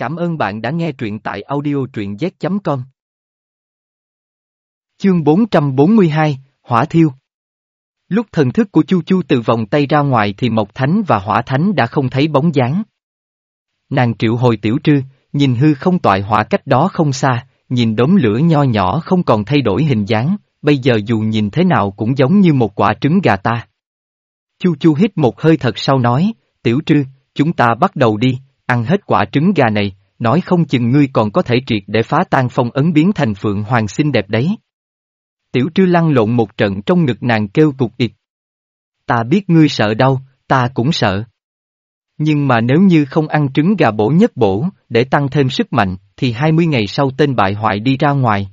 Cảm ơn bạn đã nghe truyện tại audio truyện z.com. Chương 442, Hỏa Thiêu Lúc thần thức của Chu Chu từ vòng tay ra ngoài thì Mộc Thánh và Hỏa Thánh đã không thấy bóng dáng. Nàng triệu hồi tiểu trư, nhìn hư không toại hỏa cách đó không xa, nhìn đốm lửa nho nhỏ không còn thay đổi hình dáng, bây giờ dù nhìn thế nào cũng giống như một quả trứng gà ta. Chu Chu hít một hơi thật sau nói, tiểu trư, chúng ta bắt đầu đi, ăn hết quả trứng gà này, nói không chừng ngươi còn có thể triệt để phá tan phong ấn biến thành phượng hoàng xinh đẹp đấy. Tiểu trư lăn lộn một trận trong ngực nàng kêu cục ịt. Ta biết ngươi sợ đau, ta cũng sợ. Nhưng mà nếu như không ăn trứng gà bổ nhất bổ, để tăng thêm sức mạnh, thì 20 ngày sau tên bại hoại đi ra ngoài.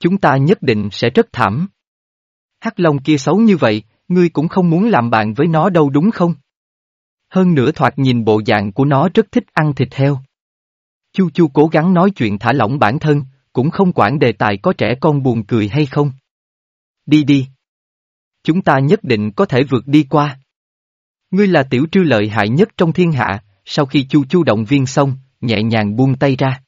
Chúng ta nhất định sẽ rất thảm. Hắc Long kia xấu như vậy, ngươi cũng không muốn làm bạn với nó đâu đúng không? Hơn nữa thoạt nhìn bộ dạng của nó rất thích ăn thịt heo. Chu Chu cố gắng nói chuyện thả lỏng bản thân, cũng không quản đề tài có trẻ con buồn cười hay không. Đi đi. Chúng ta nhất định có thể vượt đi qua. Ngươi là tiểu trư lợi hại nhất trong thiên hạ, sau khi Chu Chu động viên xong, nhẹ nhàng buông tay ra.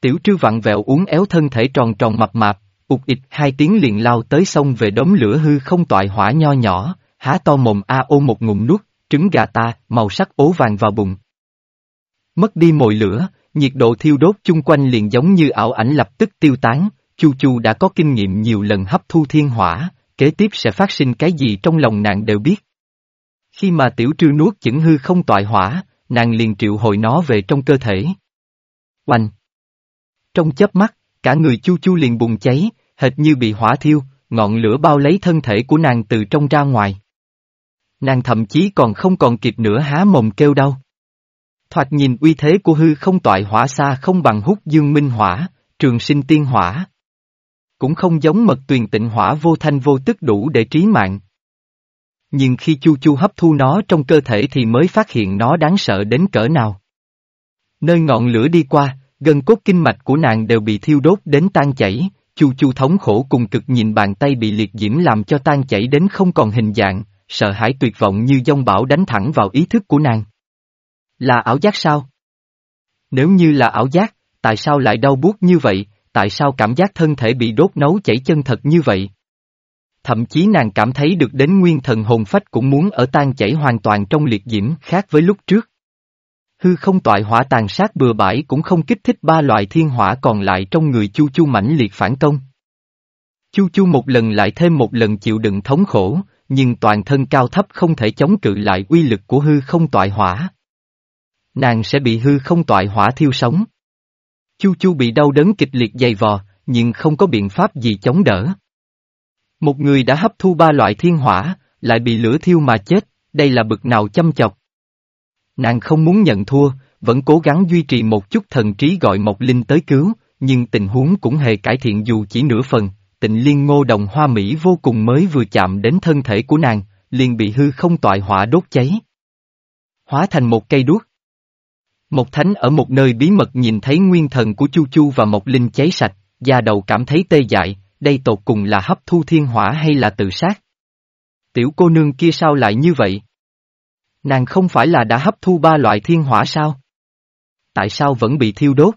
Tiểu trư vặn vẹo uốn éo thân thể tròn tròn mập mạp, ụt ịt hai tiếng liền lao tới sông về đống lửa hư không toại hỏa nho nhỏ, há to mồm a ô một ngụm nuốt, trứng gà ta, màu sắc ố vàng vào bụng. Mất đi mồi lửa, nhiệt độ thiêu đốt chung quanh liền giống như ảo ảnh lập tức tiêu tán, Chu Chu đã có kinh nghiệm nhiều lần hấp thu thiên hỏa, kế tiếp sẽ phát sinh cái gì trong lòng nàng đều biết. Khi mà tiểu trư nuốt chững hư không toại hỏa, nàng liền triệu hồi nó về trong cơ thể. Oanh! Trong chớp mắt, cả người Chu Chu liền bùng cháy, hệt như bị hỏa thiêu, ngọn lửa bao lấy thân thể của nàng từ trong ra ngoài. Nàng thậm chí còn không còn kịp nữa há mồm kêu đau. Thoạt nhìn uy thế của hư không toại hỏa xa không bằng hút dương minh hỏa, trường sinh tiên hỏa. Cũng không giống mật tuyền tịnh hỏa vô thanh vô tức đủ để trí mạng. Nhưng khi Chu Chu hấp thu nó trong cơ thể thì mới phát hiện nó đáng sợ đến cỡ nào. Nơi ngọn lửa đi qua, gần cốt kinh mạch của nàng đều bị thiêu đốt đến tan chảy, Chu Chu thống khổ cùng cực nhìn bàn tay bị liệt diễm làm cho tan chảy đến không còn hình dạng, sợ hãi tuyệt vọng như dông bão đánh thẳng vào ý thức của nàng. Là ảo giác sao? Nếu như là ảo giác, tại sao lại đau buốt như vậy, tại sao cảm giác thân thể bị đốt nấu chảy chân thật như vậy? Thậm chí nàng cảm thấy được đến nguyên thần hồn phách cũng muốn ở tan chảy hoàn toàn trong liệt diễm khác với lúc trước. Hư không toại hỏa tàn sát bừa bãi cũng không kích thích ba loại thiên hỏa còn lại trong người Chu Chu mãnh liệt phản công. Chu Chu một lần lại thêm một lần chịu đựng thống khổ, nhưng toàn thân cao thấp không thể chống cự lại uy lực của hư không toại hỏa. Nàng sẽ bị hư không toại hỏa thiêu sống. Chu Chu bị đau đớn kịch liệt dày vò, nhưng không có biện pháp gì chống đỡ. Một người đã hấp thu ba loại thiên hỏa, lại bị lửa thiêu mà chết, đây là bực nào chăm chọc. Nàng không muốn nhận thua, vẫn cố gắng duy trì một chút thần trí gọi Mộc Linh tới cứu, nhưng tình huống cũng hề cải thiện dù chỉ nửa phần, tịnh liên ngô đồng hoa mỹ vô cùng mới vừa chạm đến thân thể của nàng, liền bị hư không toại hỏa đốt cháy. Hóa thành một cây đuốc. Một thánh ở một nơi bí mật nhìn thấy nguyên thần của Chu Chu và Mộc Linh cháy sạch, da đầu cảm thấy tê dại, đây tột cùng là hấp thu thiên hỏa hay là tự sát? Tiểu cô nương kia sao lại như vậy? Nàng không phải là đã hấp thu ba loại thiên hỏa sao? Tại sao vẫn bị thiêu đốt?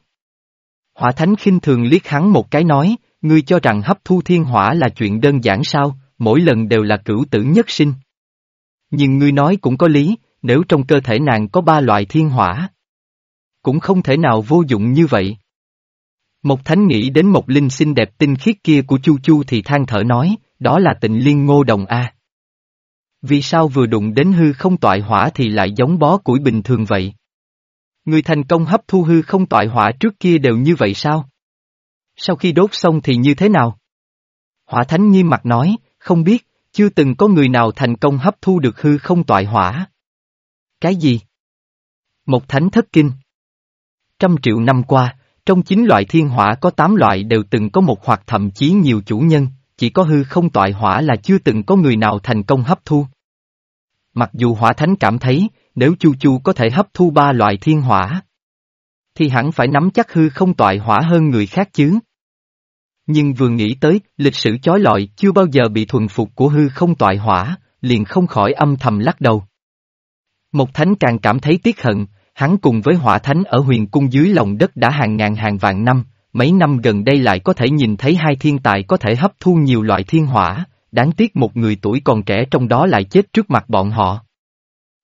Hỏa thánh khinh thường liếc hắn một cái nói, ngươi cho rằng hấp thu thiên hỏa là chuyện đơn giản sao, mỗi lần đều là cửu tử nhất sinh. Nhưng ngươi nói cũng có lý, nếu trong cơ thể nàng có ba loại thiên hỏa. Cũng không thể nào vô dụng như vậy. Một thánh nghĩ đến một linh xinh đẹp tinh khiết kia của Chu Chu thì than thở nói, đó là tịnh liên ngô đồng A. Vì sao vừa đụng đến hư không toại hỏa thì lại giống bó củi bình thường vậy? Người thành công hấp thu hư không toại hỏa trước kia đều như vậy sao? Sau khi đốt xong thì như thế nào? Hỏa thánh nghiêm mặt nói, không biết, chưa từng có người nào thành công hấp thu được hư không toại hỏa. Cái gì? Một thánh thất kinh. Trăm triệu năm qua, trong chín loại thiên hỏa có tám loại đều từng có một hoặc thậm chí nhiều chủ nhân, chỉ có hư không toại hỏa là chưa từng có người nào thành công hấp thu. Mặc dù hỏa thánh cảm thấy, nếu Chu Chu có thể hấp thu ba loại thiên hỏa, thì hẳn phải nắm chắc hư không toại hỏa hơn người khác chứ. Nhưng vừa nghĩ tới, lịch sử chói lọi chưa bao giờ bị thuần phục của hư không toại hỏa, liền không khỏi âm thầm lắc đầu. Một thánh càng cảm thấy tiếc hận, Hắn cùng với hỏa thánh ở huyền cung dưới lòng đất đã hàng ngàn hàng vạn năm, mấy năm gần đây lại có thể nhìn thấy hai thiên tài có thể hấp thu nhiều loại thiên hỏa, đáng tiếc một người tuổi còn trẻ trong đó lại chết trước mặt bọn họ.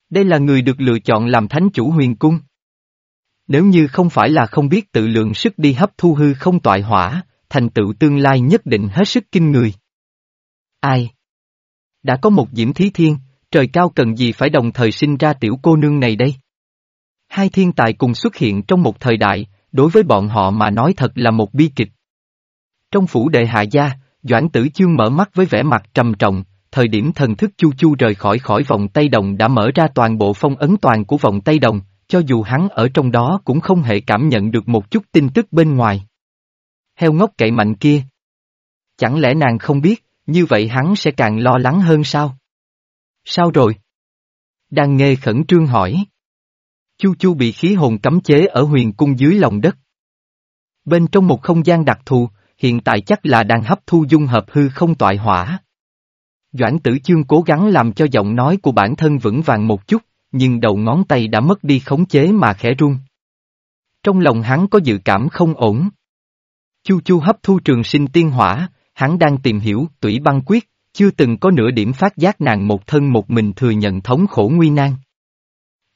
Đây là người được lựa chọn làm thánh chủ huyền cung. Nếu như không phải là không biết tự lượng sức đi hấp thu hư không toại hỏa, thành tựu tương lai nhất định hết sức kinh người. Ai? Đã có một diễm thí thiên, trời cao cần gì phải đồng thời sinh ra tiểu cô nương này đây? Hai thiên tài cùng xuất hiện trong một thời đại, đối với bọn họ mà nói thật là một bi kịch. Trong phủ đệ hạ gia, Doãn Tử Chương mở mắt với vẻ mặt trầm trọng, thời điểm thần thức chu chu rời khỏi khỏi vòng tay Đồng đã mở ra toàn bộ phong ấn toàn của vòng tay Đồng, cho dù hắn ở trong đó cũng không hề cảm nhận được một chút tin tức bên ngoài. Heo ngốc cậy mạnh kia. Chẳng lẽ nàng không biết, như vậy hắn sẽ càng lo lắng hơn sao? Sao rồi? Đang nghe khẩn trương hỏi. Chu Chu bị khí hồn cấm chế ở huyền cung dưới lòng đất. Bên trong một không gian đặc thù, hiện tại chắc là đang hấp thu dung hợp hư không toại hỏa. Doãn tử chương cố gắng làm cho giọng nói của bản thân vững vàng một chút, nhưng đầu ngón tay đã mất đi khống chế mà khẽ run. Trong lòng hắn có dự cảm không ổn. Chu Chu hấp thu trường sinh tiên hỏa, hắn đang tìm hiểu tủy băng quyết, chưa từng có nửa điểm phát giác nàng một thân một mình thừa nhận thống khổ nguy nan.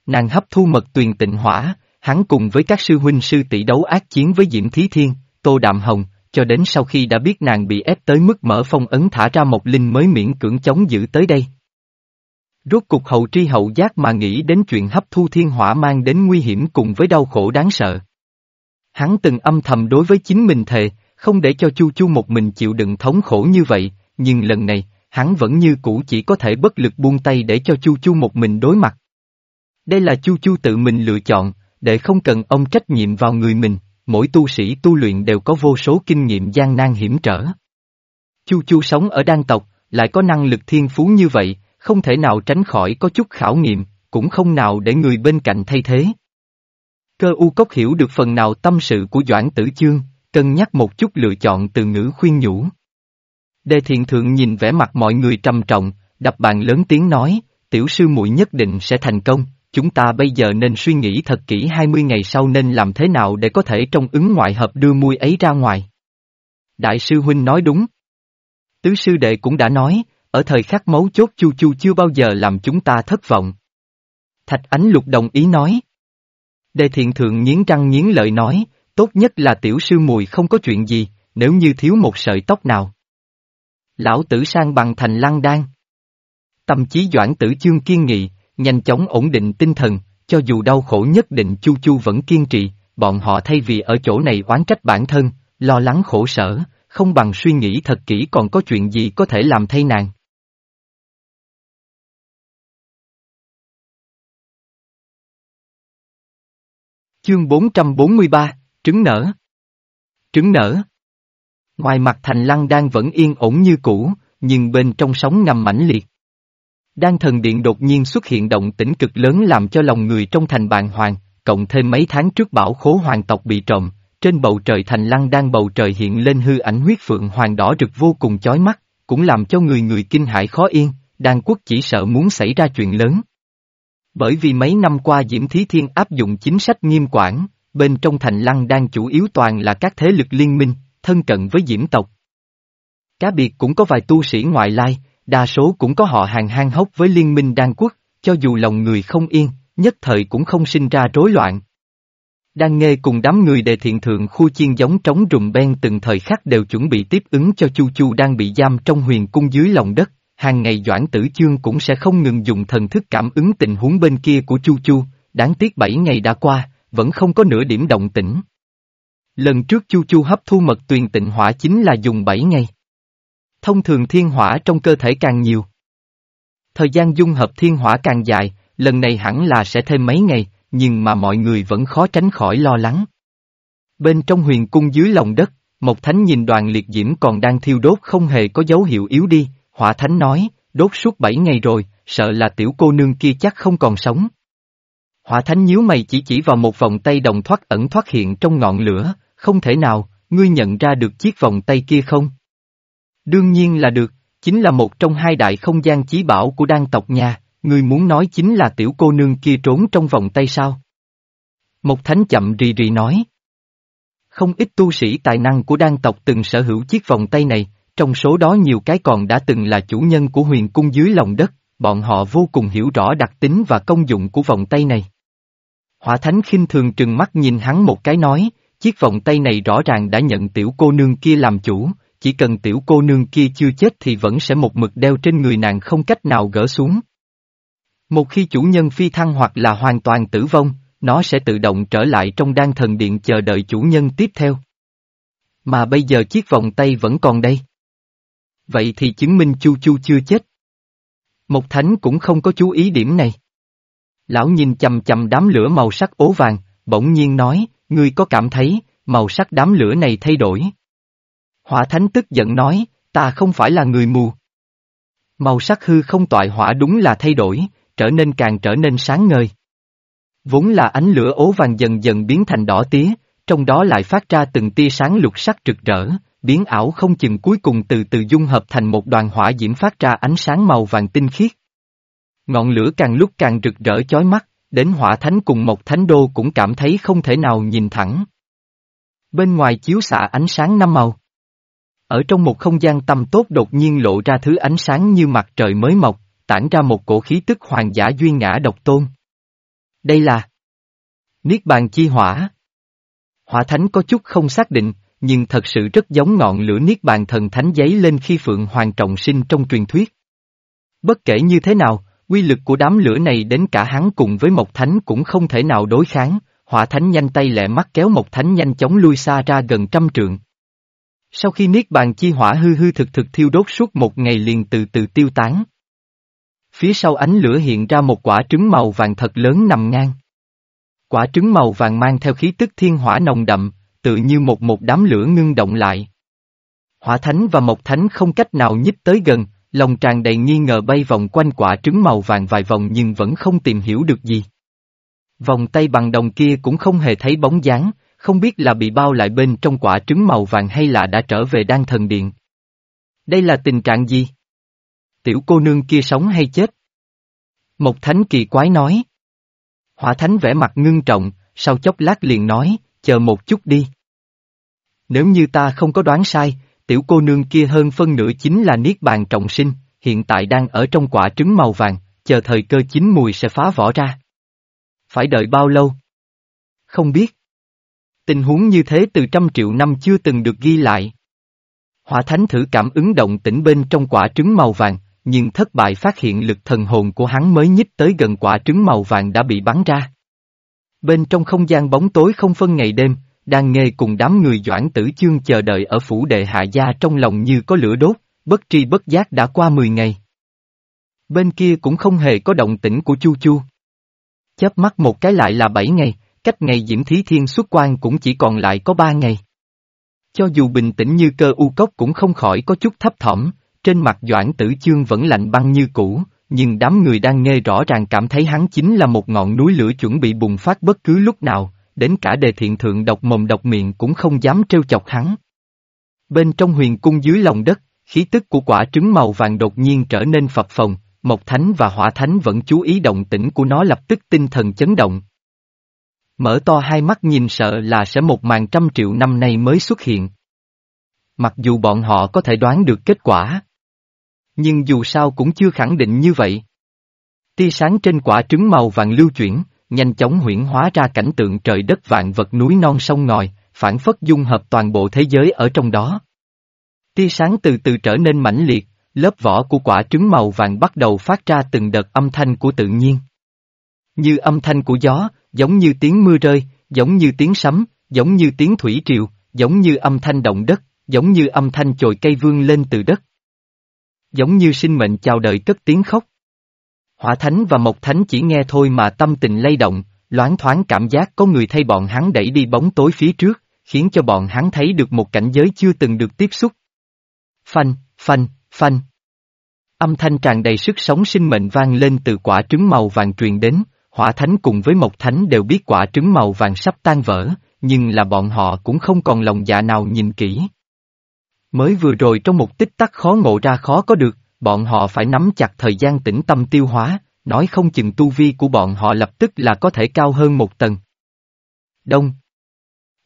Nàng hấp thu mật tuyền tịnh hỏa, hắn cùng với các sư huynh sư tỷ đấu ác chiến với Diễm Thí Thiên, Tô Đạm Hồng, cho đến sau khi đã biết nàng bị ép tới mức mở phong ấn thả ra một linh mới miễn cưỡng chống giữ tới đây. Rốt cục hậu tri hậu giác mà nghĩ đến chuyện hấp thu thiên hỏa mang đến nguy hiểm cùng với đau khổ đáng sợ. Hắn từng âm thầm đối với chính mình thề, không để cho Chu Chu một mình chịu đựng thống khổ như vậy, nhưng lần này, hắn vẫn như cũ chỉ có thể bất lực buông tay để cho Chu Chu một mình đối mặt. Đây là Chu Chu tự mình lựa chọn, để không cần ông trách nhiệm vào người mình, mỗi tu sĩ tu luyện đều có vô số kinh nghiệm gian nan hiểm trở. Chu Chu sống ở đan tộc, lại có năng lực thiên phú như vậy, không thể nào tránh khỏi có chút khảo nghiệm, cũng không nào để người bên cạnh thay thế. Cơ u cốc hiểu được phần nào tâm sự của Doãn Tử Chương, cân nhắc một chút lựa chọn từ ngữ khuyên nhủ. Đề thiện thượng nhìn vẻ mặt mọi người trầm trọng, đập bàn lớn tiếng nói, tiểu sư muội nhất định sẽ thành công, chúng ta bây giờ nên suy nghĩ thật kỹ 20 ngày sau nên làm thế nào để có thể trong ứng ngoại hợp đưa muôi ấy ra ngoài. Đại sư huynh nói đúng. Tứ sư đệ cũng đã nói, ở thời khắc mấu chốt chu chu chưa bao giờ làm chúng ta thất vọng. Thạch Ánh Lục đồng ý nói. Đề thiện thượng nghiến răng nghiến lợi nói, tốt nhất là tiểu sư mùi không có chuyện gì, nếu như thiếu một sợi tóc nào. Lão tử sang bằng thành lăng đan. Tâm trí doãn tử chương kiên nghị, nhanh chóng ổn định tinh thần, cho dù đau khổ nhất định Chu Chu vẫn kiên trì, bọn họ thay vì ở chỗ này oán trách bản thân, lo lắng khổ sở, không bằng suy nghĩ thật kỹ còn có chuyện gì có thể làm thay nàng. Chương 443, Trứng nở Trứng nở Ngoài mặt thành lăng đang vẫn yên ổn như cũ, nhưng bên trong sóng ngầm mãnh liệt. Đan thần điện đột nhiên xuất hiện động tĩnh cực lớn làm cho lòng người trong thành bàn hoàng, cộng thêm mấy tháng trước bảo khố hoàng tộc bị trộm, trên bầu trời thành lăng đang bầu trời hiện lên hư ảnh huyết phượng hoàng đỏ rực vô cùng chói mắt, cũng làm cho người người kinh hãi khó yên, đan quốc chỉ sợ muốn xảy ra chuyện lớn. Bởi vì mấy năm qua Diễm Thí Thiên áp dụng chính sách nghiêm quản, bên trong thành lăng đang chủ yếu toàn là các thế lực liên minh, thân cận với Diễm tộc. Cá biệt cũng có vài tu sĩ ngoại lai, đa số cũng có họ hàng hang hốc với liên minh đan quốc, cho dù lòng người không yên, nhất thời cũng không sinh ra rối loạn. Đang nghe cùng đám người đề thiện thượng khu chiên giống trống rùm ben từng thời khắc đều chuẩn bị tiếp ứng cho Chu Chu đang bị giam trong huyền cung dưới lòng đất, hàng ngày Doãn Tử Chương cũng sẽ không ngừng dùng thần thức cảm ứng tình huống bên kia của Chu Chu, đáng tiếc bảy ngày đã qua, vẫn không có nửa điểm động tĩnh. Lần trước Chu Chu hấp thu mật tuyền tịnh hỏa chính là dùng bảy ngày. Thông thường thiên hỏa trong cơ thể càng nhiều. Thời gian dung hợp thiên hỏa càng dài, lần này hẳn là sẽ thêm mấy ngày, nhưng mà mọi người vẫn khó tránh khỏi lo lắng. Bên trong huyền cung dưới lòng đất, một thánh nhìn đoàn liệt diễm còn đang thiêu đốt không hề có dấu hiệu yếu đi, hỏa thánh nói, đốt suốt bảy ngày rồi, sợ là tiểu cô nương kia chắc không còn sống. Hỏa thánh nhíu mày chỉ chỉ vào một vòng tay đồng thoát ẩn thoát hiện trong ngọn lửa, không thể nào, ngươi nhận ra được chiếc vòng tay kia không? Đương nhiên là được, chính là một trong hai đại không gian chí bảo của đan tộc nhà, ngươi muốn nói chính là tiểu cô nương kia trốn trong vòng tay sao? Một thánh chậm rì rì nói. Không ít tu sĩ tài năng của đan tộc từng sở hữu chiếc vòng tay này, trong số đó nhiều cái còn đã từng là chủ nhân của huyền cung dưới lòng đất, bọn họ vô cùng hiểu rõ đặc tính và công dụng của vòng tay này. Hỏa thánh khinh thường trừng mắt nhìn hắn một cái nói, chiếc vòng tay này rõ ràng đã nhận tiểu cô nương kia làm chủ, chỉ cần tiểu cô nương kia chưa chết thì vẫn sẽ một mực đeo trên người nàng không cách nào gỡ xuống. Một khi chủ nhân phi thăng hoặc là hoàn toàn tử vong, nó sẽ tự động trở lại trong đan thần điện chờ đợi chủ nhân tiếp theo. Mà bây giờ chiếc vòng tay vẫn còn đây. Vậy thì chứng minh Chu Chu chưa chết. Một thánh cũng không có chú ý điểm này. Lão nhìn chầm chầm đám lửa màu sắc ố vàng, bỗng nhiên nói, ngươi có cảm thấy, màu sắc đám lửa này thay đổi. Hỏa thánh tức giận nói, ta không phải là người mù. Màu sắc hư không toại hỏa đúng là thay đổi, trở nên càng trở nên sáng ngời. Vốn là ánh lửa ố vàng dần dần biến thành đỏ tía, trong đó lại phát ra từng tia sáng lục sắc rực rỡ, biến ảo không chừng cuối cùng từ từ dung hợp thành một đoàn hỏa diễm phát ra ánh sáng màu vàng tinh khiết. Ngọn lửa càng lúc càng rực rỡ chói mắt, đến hỏa thánh cùng một thánh đô cũng cảm thấy không thể nào nhìn thẳng. Bên ngoài chiếu xạ ánh sáng năm màu. Ở trong một không gian tầm tốt đột nhiên lộ ra thứ ánh sáng như mặt trời mới mọc, tản ra một cổ khí tức hoàng giả duy ngã độc tôn. Đây là Niết bàn chi hỏa. Hỏa thánh có chút không xác định, nhưng thật sự rất giống ngọn lửa Niết bàn thần thánh giấy lên khi Phượng Hoàng trọng sinh trong truyền thuyết. Bất kể như thế nào, quy lực của đám lửa này đến cả hắn cùng với Mộc Thánh cũng không thể nào đối kháng, hỏa thánh nhanh tay lẹ mắt kéo Mộc Thánh nhanh chóng lui xa ra gần trăm trượng. Sau khi Niết bàn chi hỏa hư hư thực thực thiêu đốt suốt một ngày liền từ từ tiêu tán. Phía sau ánh lửa hiện ra một quả trứng màu vàng thật lớn nằm ngang. Quả trứng màu vàng mang theo khí tức thiên hỏa nồng đậm, tự như một một đám lửa ngưng động lại. Hỏa thánh và mộc thánh không cách nào nhích tới gần, lòng tràn đầy nghi ngờ bay vòng quanh quả trứng màu vàng vài vòng nhưng vẫn không tìm hiểu được gì. Vòng tay bằng đồng kia cũng không hề thấy bóng dáng, không biết là bị bao lại bên trong quả trứng màu vàng hay là đã trở về đan thần điện. Đây là tình trạng gì? Tiểu cô nương kia sống hay chết? mộc thánh kỳ quái nói. Hỏa thánh vẻ mặt ngưng trọng, sau chốc lát liền nói, chờ một chút đi. Nếu như ta không có đoán sai, tiểu cô nương kia hơn phân nửa chính là Niết Bàn trọng sinh, hiện tại đang ở trong quả trứng màu vàng, chờ thời cơ chín mùi sẽ phá vỏ ra. Phải đợi bao lâu? Không biết. Tình huống như thế từ trăm triệu năm chưa từng được ghi lại. Hỏa thánh thử cảm ứng động tĩnh bên trong quả trứng màu vàng, nhưng thất bại phát hiện lực thần hồn của hắn mới nhích tới gần quả trứng màu vàng đã bị bắn ra. Bên trong không gian bóng tối không phân ngày đêm, đang nghe cùng đám người doãn tử chương chờ đợi ở phủ đệ hạ gia trong lòng như có lửa đốt, bất tri bất giác đã qua 10 ngày. Bên kia cũng không hề có động tĩnh của Chu Chu. Chớp mắt một cái lại là 7 ngày, cách ngày Diễm Thí Thiên xuất quan cũng chỉ còn lại có 3 ngày. Cho dù bình tĩnh như cơ u cốc cũng không khỏi có chút thấp thỏm, trên mặt Doãn Tử Chương vẫn lạnh băng như cũ, nhưng đám người đang nghe rõ ràng cảm thấy hắn chính là một ngọn núi lửa chuẩn bị bùng phát bất cứ lúc nào, đến cả đề thiện thượng độc mồm độc miệng cũng không dám trêu chọc hắn. Bên trong huyền cung dưới lòng đất, khí tức của quả trứng màu vàng đột nhiên trở nên phập phồng, Mộc Thánh và Hỏa Thánh vẫn chú ý động tĩnh của nó lập tức tinh thần chấn động. Mở to hai mắt nhìn sợ là sẽ một màn trăm triệu năm nay mới xuất hiện. Mặc dù bọn họ có thể đoán được kết quả. Nhưng dù sao cũng chưa khẳng định như vậy. Tia sáng trên quả trứng màu vàng lưu chuyển, nhanh chóng huyển hóa ra cảnh tượng trời đất vạn vật núi non sông ngòi, phản phất dung hợp toàn bộ thế giới ở trong đó. Tia sáng từ từ trở nên mãnh liệt, lớp vỏ của quả trứng màu vàng bắt đầu phát ra từng đợt âm thanh của tự nhiên. Như âm thanh của gió, giống như tiếng mưa rơi, giống như tiếng sấm, giống như tiếng thủy triều, giống như âm thanh động đất, giống như âm thanh chồi cây vương lên từ đất. Giống như sinh mệnh chào đợi cất tiếng khóc. Hỏa Thánh và Mộc Thánh chỉ nghe thôi mà tâm tình lay động, loáng thoáng cảm giác có người thay bọn hắn đẩy đi bóng tối phía trước, khiến cho bọn hắn thấy được một cảnh giới chưa từng được tiếp xúc. Phanh, phanh, phanh. Âm thanh tràn đầy sức sống sinh mệnh vang lên từ quả trứng màu vàng truyền đến, hỏa thánh cùng với mộc thánh đều biết quả trứng màu vàng sắp tan vỡ, nhưng là bọn họ cũng không còn lòng dạ nào nhìn kỹ. Mới vừa rồi trong một tích tắc khó ngộ ra khó có được, bọn họ phải nắm chặt thời gian tĩnh tâm tiêu hóa, nói không chừng tu vi của bọn họ lập tức là có thể cao hơn một tầng. Đông.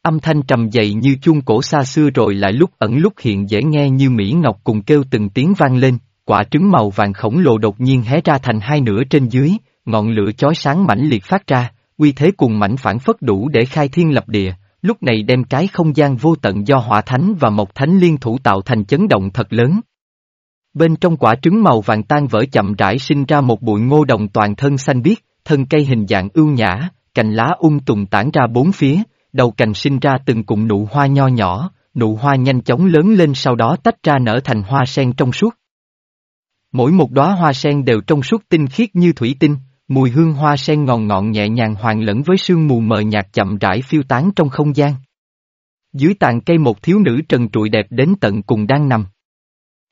Âm thanh trầm dậy như chuông cổ xa xưa rồi lại lúc ẩn lúc hiện dễ nghe như Mỹ Ngọc cùng kêu từng tiếng vang lên, quả trứng màu vàng khổng lồ đột nhiên hé ra thành hai nửa trên dưới, ngọn lửa chói sáng mãnh liệt phát ra, uy thế cùng mảnh phản phất đủ để khai thiên lập địa, lúc này đem cái không gian vô tận do hỏa thánh và mộc thánh liên thủ tạo thành chấn động thật lớn. Bên trong quả trứng màu vàng tan vỡ chậm rãi sinh ra một bụi ngô đồng toàn thân xanh biếc, thân cây hình dạng ưu nhã, cành lá ung tùng tản ra bốn phía, đầu cành sinh ra từng cụm nụ hoa nho nhỏ, nụ hoa nhanh chóng lớn lên sau đó tách ra nở thành hoa sen trong suốt. Mỗi một đóa hoa sen đều trong suốt tinh khiết như thủy tinh, mùi hương hoa sen ngọn ngọn nhẹ nhàng hòa lẫn với sương mù mờ nhạt chậm rãi phiêu tán trong không gian. Dưới tàn cây một thiếu nữ trần trụi đẹp đến tận cùng đang nằm.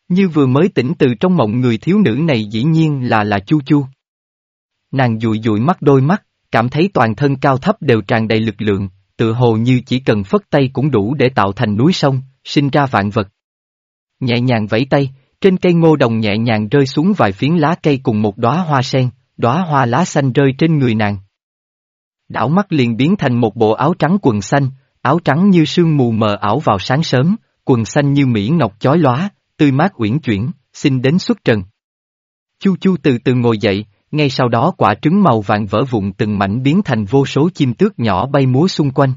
Như vừa mới tỉnh từ trong mộng người thiếu nữ này dĩ nhiên là là Chu Chu. Nàng dụi dụi mắt đôi mắt, cảm thấy toàn thân cao thấp đều tràn đầy lực lượng, tự hồ như chỉ cần phất tay cũng đủ để tạo thành núi sông, sinh ra vạn vật. Nhẹ nhàng vẫy tay, trên cây ngô đồng nhẹ nhàng rơi xuống vài phiến lá cây cùng một đóa hoa sen, đóa hoa lá xanh rơi trên người nàng. Đảo mắt liền biến thành một bộ áo trắng quần xanh, áo trắng như sương mù mờ ảo vào sáng sớm, quần xanh như mỹ ngọc chói lóa, tươi mát uyển chuyển, xin đến xuất trần. Chu Chu từ từ ngồi dậy, ngay sau đó quả trứng màu vàng vỡ vụn từng mảnh biến thành vô số chim tước nhỏ bay múa xung quanh.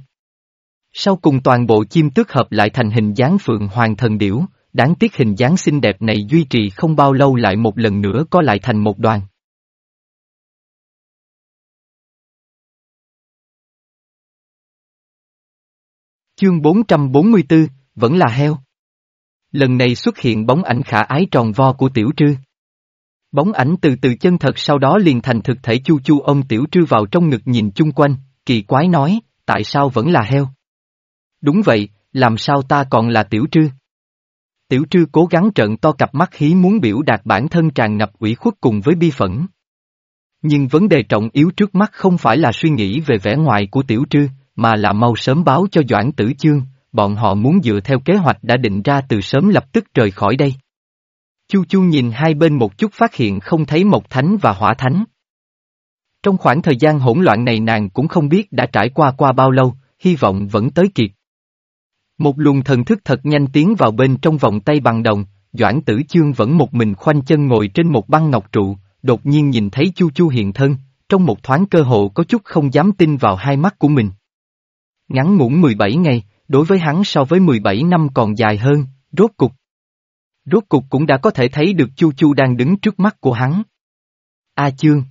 Sau cùng toàn bộ chim tước hợp lại thành hình dáng phượng hoàng thần điểu, đáng tiếc hình dáng xinh đẹp này duy trì không bao lâu lại một lần nữa có lại thành một đoàn. Chương 444, vẫn là heo. Lần này xuất hiện bóng ảnh khả ái tròn vo của tiểu trư. Bóng ảnh từ từ chân thật sau đó liền thành thực thể chu chu ông tiểu trư vào trong ngực nhìn chung quanh, kỳ quái nói, tại sao vẫn là heo? Đúng vậy, làm sao ta còn là tiểu trư? Tiểu trư cố gắng trợn to cặp mắt hí muốn biểu đạt bản thân tràn ngập ủy khuất cùng với bi phẫn. Nhưng vấn đề trọng yếu trước mắt không phải là suy nghĩ về vẻ ngoài của tiểu trư, mà là mau sớm báo cho Doãn Tử Chương, bọn họ muốn dựa theo kế hoạch đã định ra từ sớm lập tức rời khỏi đây. Chu Chu nhìn hai bên một chút phát hiện không thấy Mộc Thánh và Hỏa Thánh. Trong khoảng thời gian hỗn loạn này nàng cũng không biết đã trải qua qua bao lâu, hy vọng vẫn tới kịp. Một luồng thần thức thật nhanh tiến vào bên trong vòng tay bằng đồng, Doãn Tử Chương vẫn một mình khoanh chân ngồi trên một băng ngọc trụ, đột nhiên nhìn thấy Chu Chu hiện thân, trong một thoáng cơ hộ có chút không dám tin vào hai mắt của mình. Ngắn ngủn 17 ngày, đối với hắn so với 17 năm còn dài hơn, rốt cục. Rốt cục cũng đã có thể thấy được Chu Chu đang đứng trước mắt của hắn. A Chương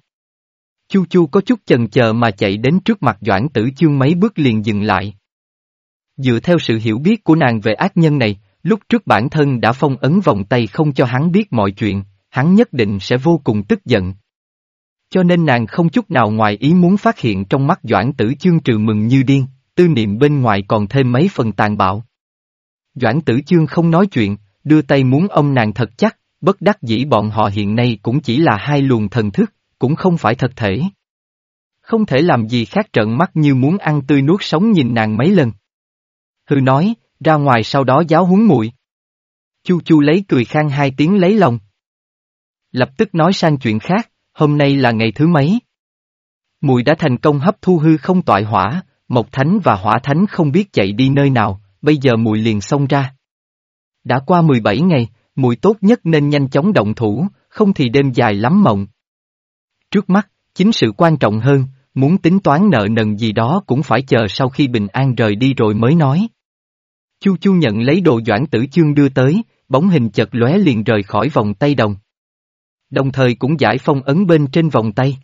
Chu Chu có chút chần chờ mà chạy đến trước mặt Doãn Tử Chương mấy bước liền dừng lại. Dựa theo sự hiểu biết của nàng về ác nhân này, lúc trước bản thân đã phong ấn vòng tay không cho hắn biết mọi chuyện, hắn nhất định sẽ vô cùng tức giận. Cho nên nàng không chút nào ngoài ý muốn phát hiện trong mắt Doãn Tử Chương trừ mừng như điên, tư niệm bên ngoài còn thêm mấy phần tàn bạo. Doãn tử chương không nói chuyện, đưa tay muốn ông nàng thật chắc, bất đắc dĩ bọn họ hiện nay cũng chỉ là hai luồng thần thức, cũng không phải thật thể. Không thể làm gì khác trợn mắt như muốn ăn tươi nuốt sống nhìn nàng mấy lần. Hư nói, ra ngoài sau đó giáo huấn muội. Chu chu lấy cười khang hai tiếng lấy lòng. Lập tức nói sang chuyện khác, hôm nay là ngày thứ mấy. Mùi đã thành công hấp thu hư không toại hỏa, Mộc Thánh và Hỏa Thánh không biết chạy đi nơi nào, bây giờ mùi liền xông ra. Đã qua 17 ngày, mùi tốt nhất nên nhanh chóng động thủ, không thì đêm dài lắm mộng. Trước mắt, chính sự quan trọng hơn, muốn tính toán nợ nần gì đó cũng phải chờ sau khi bình an rời đi rồi mới nói. Chu Chu nhận lấy đồ doãn tử chương đưa tới, bóng hình chật lóe liền rời khỏi vòng tay đồng. Đồng thời cũng giải phong ấn bên trên vòng tay.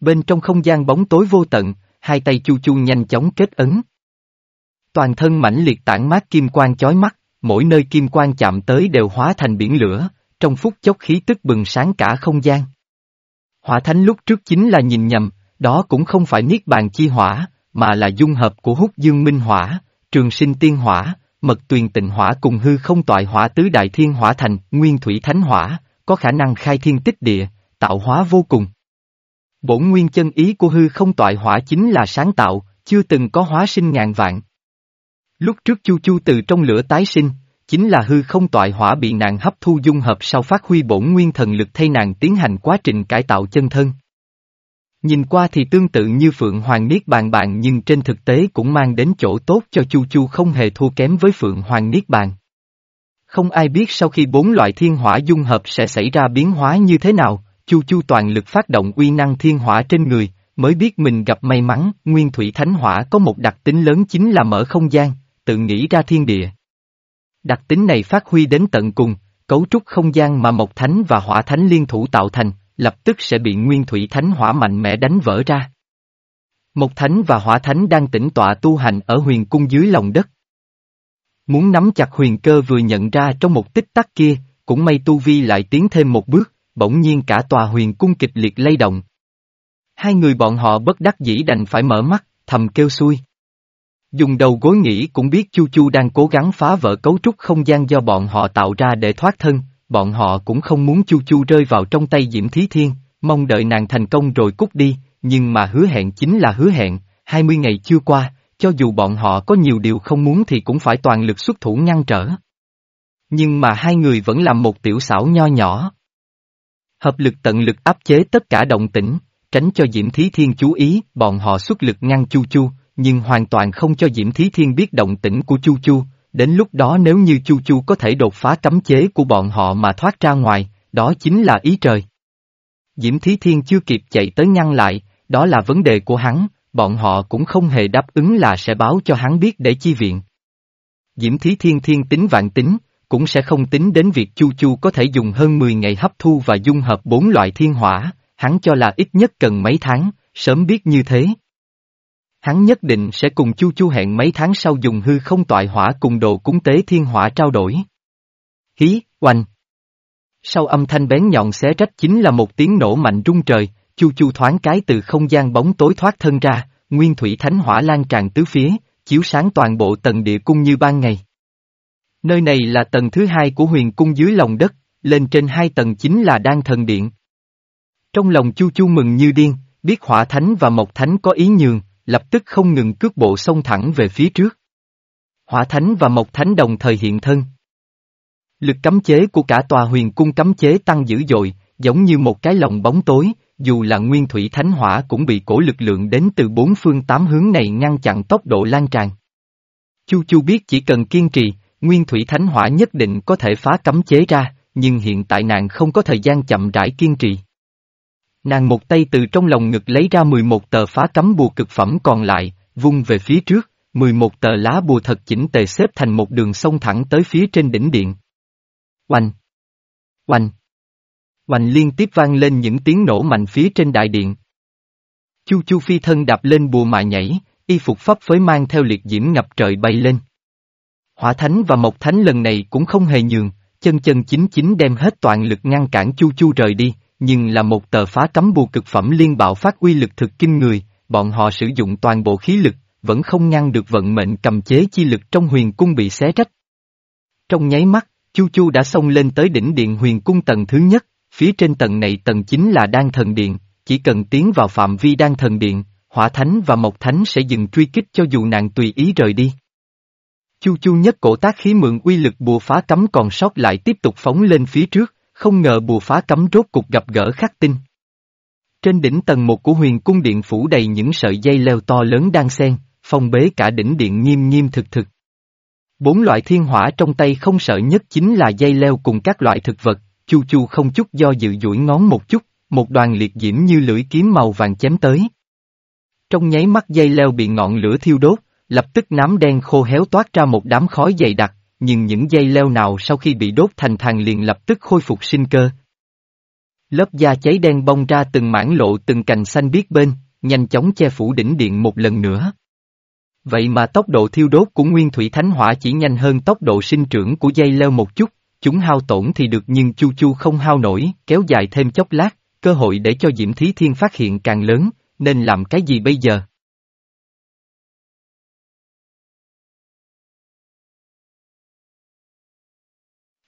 Bên trong không gian bóng tối vô tận, hai tay chu chu nhanh chóng kết ấn. Toàn thân mãnh liệt tản mát kim quang chói mắt, mỗi nơi kim quang chạm tới đều hóa thành biển lửa, trong phút chốc khí tức bừng sáng cả không gian. Hỏa thánh lúc trước chính là nhìn nhầm, đó cũng không phải niết bàn chi hỏa, mà là dung hợp của hút dương minh hỏa, trường sinh tiên hỏa, mật tuyền tịnh hỏa cùng hư không toại hỏa tứ đại thiên hỏa thành, nguyên thủy thánh hỏa, có khả năng khai thiên tích địa, tạo hóa vô cùng. Bổn nguyên chân ý của hư không toại hỏa chính là sáng tạo, chưa từng có hóa sinh ngàn vạn. Lúc trước chu chu từ trong lửa tái sinh, chính là hư không toại hỏa bị nàng hấp thu dung hợp sau phát huy bổn nguyên thần lực thay nàng tiến hành quá trình cải tạo chân thân. Nhìn qua thì tương tự như Phượng Hoàng Niết Bàn bạn nhưng trên thực tế cũng mang đến chỗ tốt cho Chu Chu không hề thua kém với Phượng Hoàng Niết Bàn. Không ai biết sau khi bốn loại thiên hỏa dung hợp sẽ xảy ra biến hóa như thế nào, Chu Chu toàn lực phát động uy năng thiên hỏa trên người, mới biết mình gặp may mắn, Nguyên Thủy Thánh Hỏa có một đặc tính lớn chính là mở không gian, tự nghĩ ra thiên địa. Đặc tính này phát huy đến tận cùng, cấu trúc không gian mà Mộc Thánh và Hỏa Thánh liên thủ tạo thành, lập tức sẽ bị Nguyên Thủy Thánh Hỏa mạnh mẽ đánh vỡ ra. Mộc Thánh và Hỏa Thánh đang tĩnh tọa tu hành ở huyền cung dưới lòng đất. Muốn nắm chặt huyền cơ vừa nhận ra trong một tích tắc kia, cũng may Tu Vi lại tiến thêm một bước, bỗng nhiên cả tòa huyền cung kịch liệt lay động. Hai người bọn họ bất đắc dĩ đành phải mở mắt, thầm kêu xui. Dùng đầu gối nghĩ cũng biết Chu Chu đang cố gắng phá vỡ cấu trúc không gian do bọn họ tạo ra để thoát thân, bọn họ cũng không muốn Chu Chu rơi vào trong tay Diễm Thí Thiên, mong đợi nàng thành công rồi cút đi, nhưng mà hứa hẹn chính là hứa hẹn, 20 ngày chưa qua, cho dù bọn họ có nhiều điều không muốn thì cũng phải toàn lực xuất thủ ngăn trở. Nhưng mà hai người vẫn làm một tiểu xảo nho nhỏ. Hợp lực tận lực áp chế tất cả động tĩnh, tránh cho Diễm Thí Thiên chú ý, bọn họ xuất lực ngăn Chu Chu, nhưng hoàn toàn không cho Diễm Thí Thiên biết động tĩnh của Chu Chu, đến lúc đó nếu như Chu Chu có thể đột phá cấm chế của bọn họ mà thoát ra ngoài, đó chính là ý trời. Diễm Thí Thiên chưa kịp chạy tới ngăn lại, đó là vấn đề của hắn, bọn họ cũng không hề đáp ứng là sẽ báo cho hắn biết để chi viện. Diễm Thí Thiên Thiên tính vạn tính, cũng sẽ không tính đến việc Chu Chu có thể dùng hơn 10 ngày hấp thu và dung hợp bốn loại thiên hỏa, hắn cho là ít nhất cần mấy tháng, sớm biết như thế. Hắn nhất định sẽ cùng Chu Chu hẹn mấy tháng sau dùng hư không toại hỏa cùng đồ cúng tế thiên hỏa trao đổi. Hí, oanh. Sau âm thanh bén nhọn xé rách chính là một tiếng nổ mạnh rung trời, Chu Chu thoáng cái từ không gian bóng tối thoát thân ra, nguyên thủy thánh hỏa lan tràn tứ phía, chiếu sáng toàn bộ tầng địa cung như ban ngày. Nơi này là tầng thứ hai của huyền cung dưới lòng đất, lên trên hai tầng chính là đan thần điện. Trong lòng Chu Chu mừng như điên, biết hỏa thánh và mộc thánh có ý nhường, lập tức không ngừng cước bộ xông thẳng về phía trước. Hỏa thánh và mộc thánh đồng thời hiện thân. Lực cấm chế của cả tòa huyền cung cấm chế tăng dữ dội, giống như một cái lồng bóng tối, dù là nguyên thủy thánh hỏa cũng bị cổ lực lượng đến từ bốn phương tám hướng này ngăn chặn tốc độ lan tràn. Chu Chu biết chỉ cần kiên trì, nguyên thủy thánh hỏa nhất định có thể phá cấm chế ra, nhưng hiện tại nàng không có thời gian chậm rãi kiên trì. Nàng một tay từ trong lòng ngực lấy ra 11 tờ phá cấm bùa cực phẩm còn lại, vung về phía trước, 11 tờ lá bùa thật chỉnh tề xếp thành một đường sông thẳng tới phía trên đỉnh điện. Oanh! Oanh! Oanh liên tiếp vang lên những tiếng nổ mạnh phía trên đại điện. Chu chu phi thân đạp lên bùa mà nhảy, y phục pháp phới mang theo liệt diễm ngập trời bay lên. Hỏa thánh và mộc thánh lần này cũng không hề nhường, chân chân chính chính đem hết toàn lực ngăn cản chu chu rời đi, nhưng là một tờ phá cấm bùa cực phẩm liên bạo phát uy lực thực kinh người, bọn họ sử dụng toàn bộ khí lực, vẫn không ngăn được vận mệnh cầm chế chi lực trong huyền cung bị xé rách. Trong nháy mắt, Chu Chu đã xông lên tới đỉnh điện huyền cung tầng thứ nhất, phía trên tầng này tầng chính là đan thần điện, chỉ cần tiến vào phạm vi đan thần điện, hỏa thánh và mộc thánh sẽ dừng truy kích cho dù nàng tùy ý rời đi. Chu Chu nhất cổ tác khí mượn uy lực bùa phá cấm còn sót lại tiếp tục phóng lên phía trước, không ngờ bùa phá cấm rốt cục gặp gỡ khắc tinh. Trên đỉnh tầng một của huyền cung điện phủ đầy những sợi dây leo to lớn đang xen, phong bế cả đỉnh điện nghiêm nghiêm thực thực. Bốn loại thiên hỏa trong tay không sợ nhất chính là dây leo cùng các loại thực vật, chu chu không chút do dự duỗi ngón một chút, một đoàn liệt diễm như lưỡi kiếm màu vàng chém tới. Trong nháy mắt dây leo bị ngọn lửa thiêu đốt, lập tức nám đen khô héo toát ra một đám khói dày đặc, nhưng những dây leo nào sau khi bị đốt thành thàng liền lập tức khôi phục sinh cơ. Lớp da cháy đen bong ra từng mảng lộ từng cành xanh biết bên, nhanh chóng che phủ đỉnh điện một lần nữa. Vậy mà tốc độ thiêu đốt của nguyên thủy thánh hỏa chỉ nhanh hơn tốc độ sinh trưởng của dây leo một chút, chúng hao tổn thì được nhưng chu chu không hao nổi, kéo dài thêm chốc lát, cơ hội để cho Diễm Thí Thiên phát hiện càng lớn, nên làm cái gì bây giờ?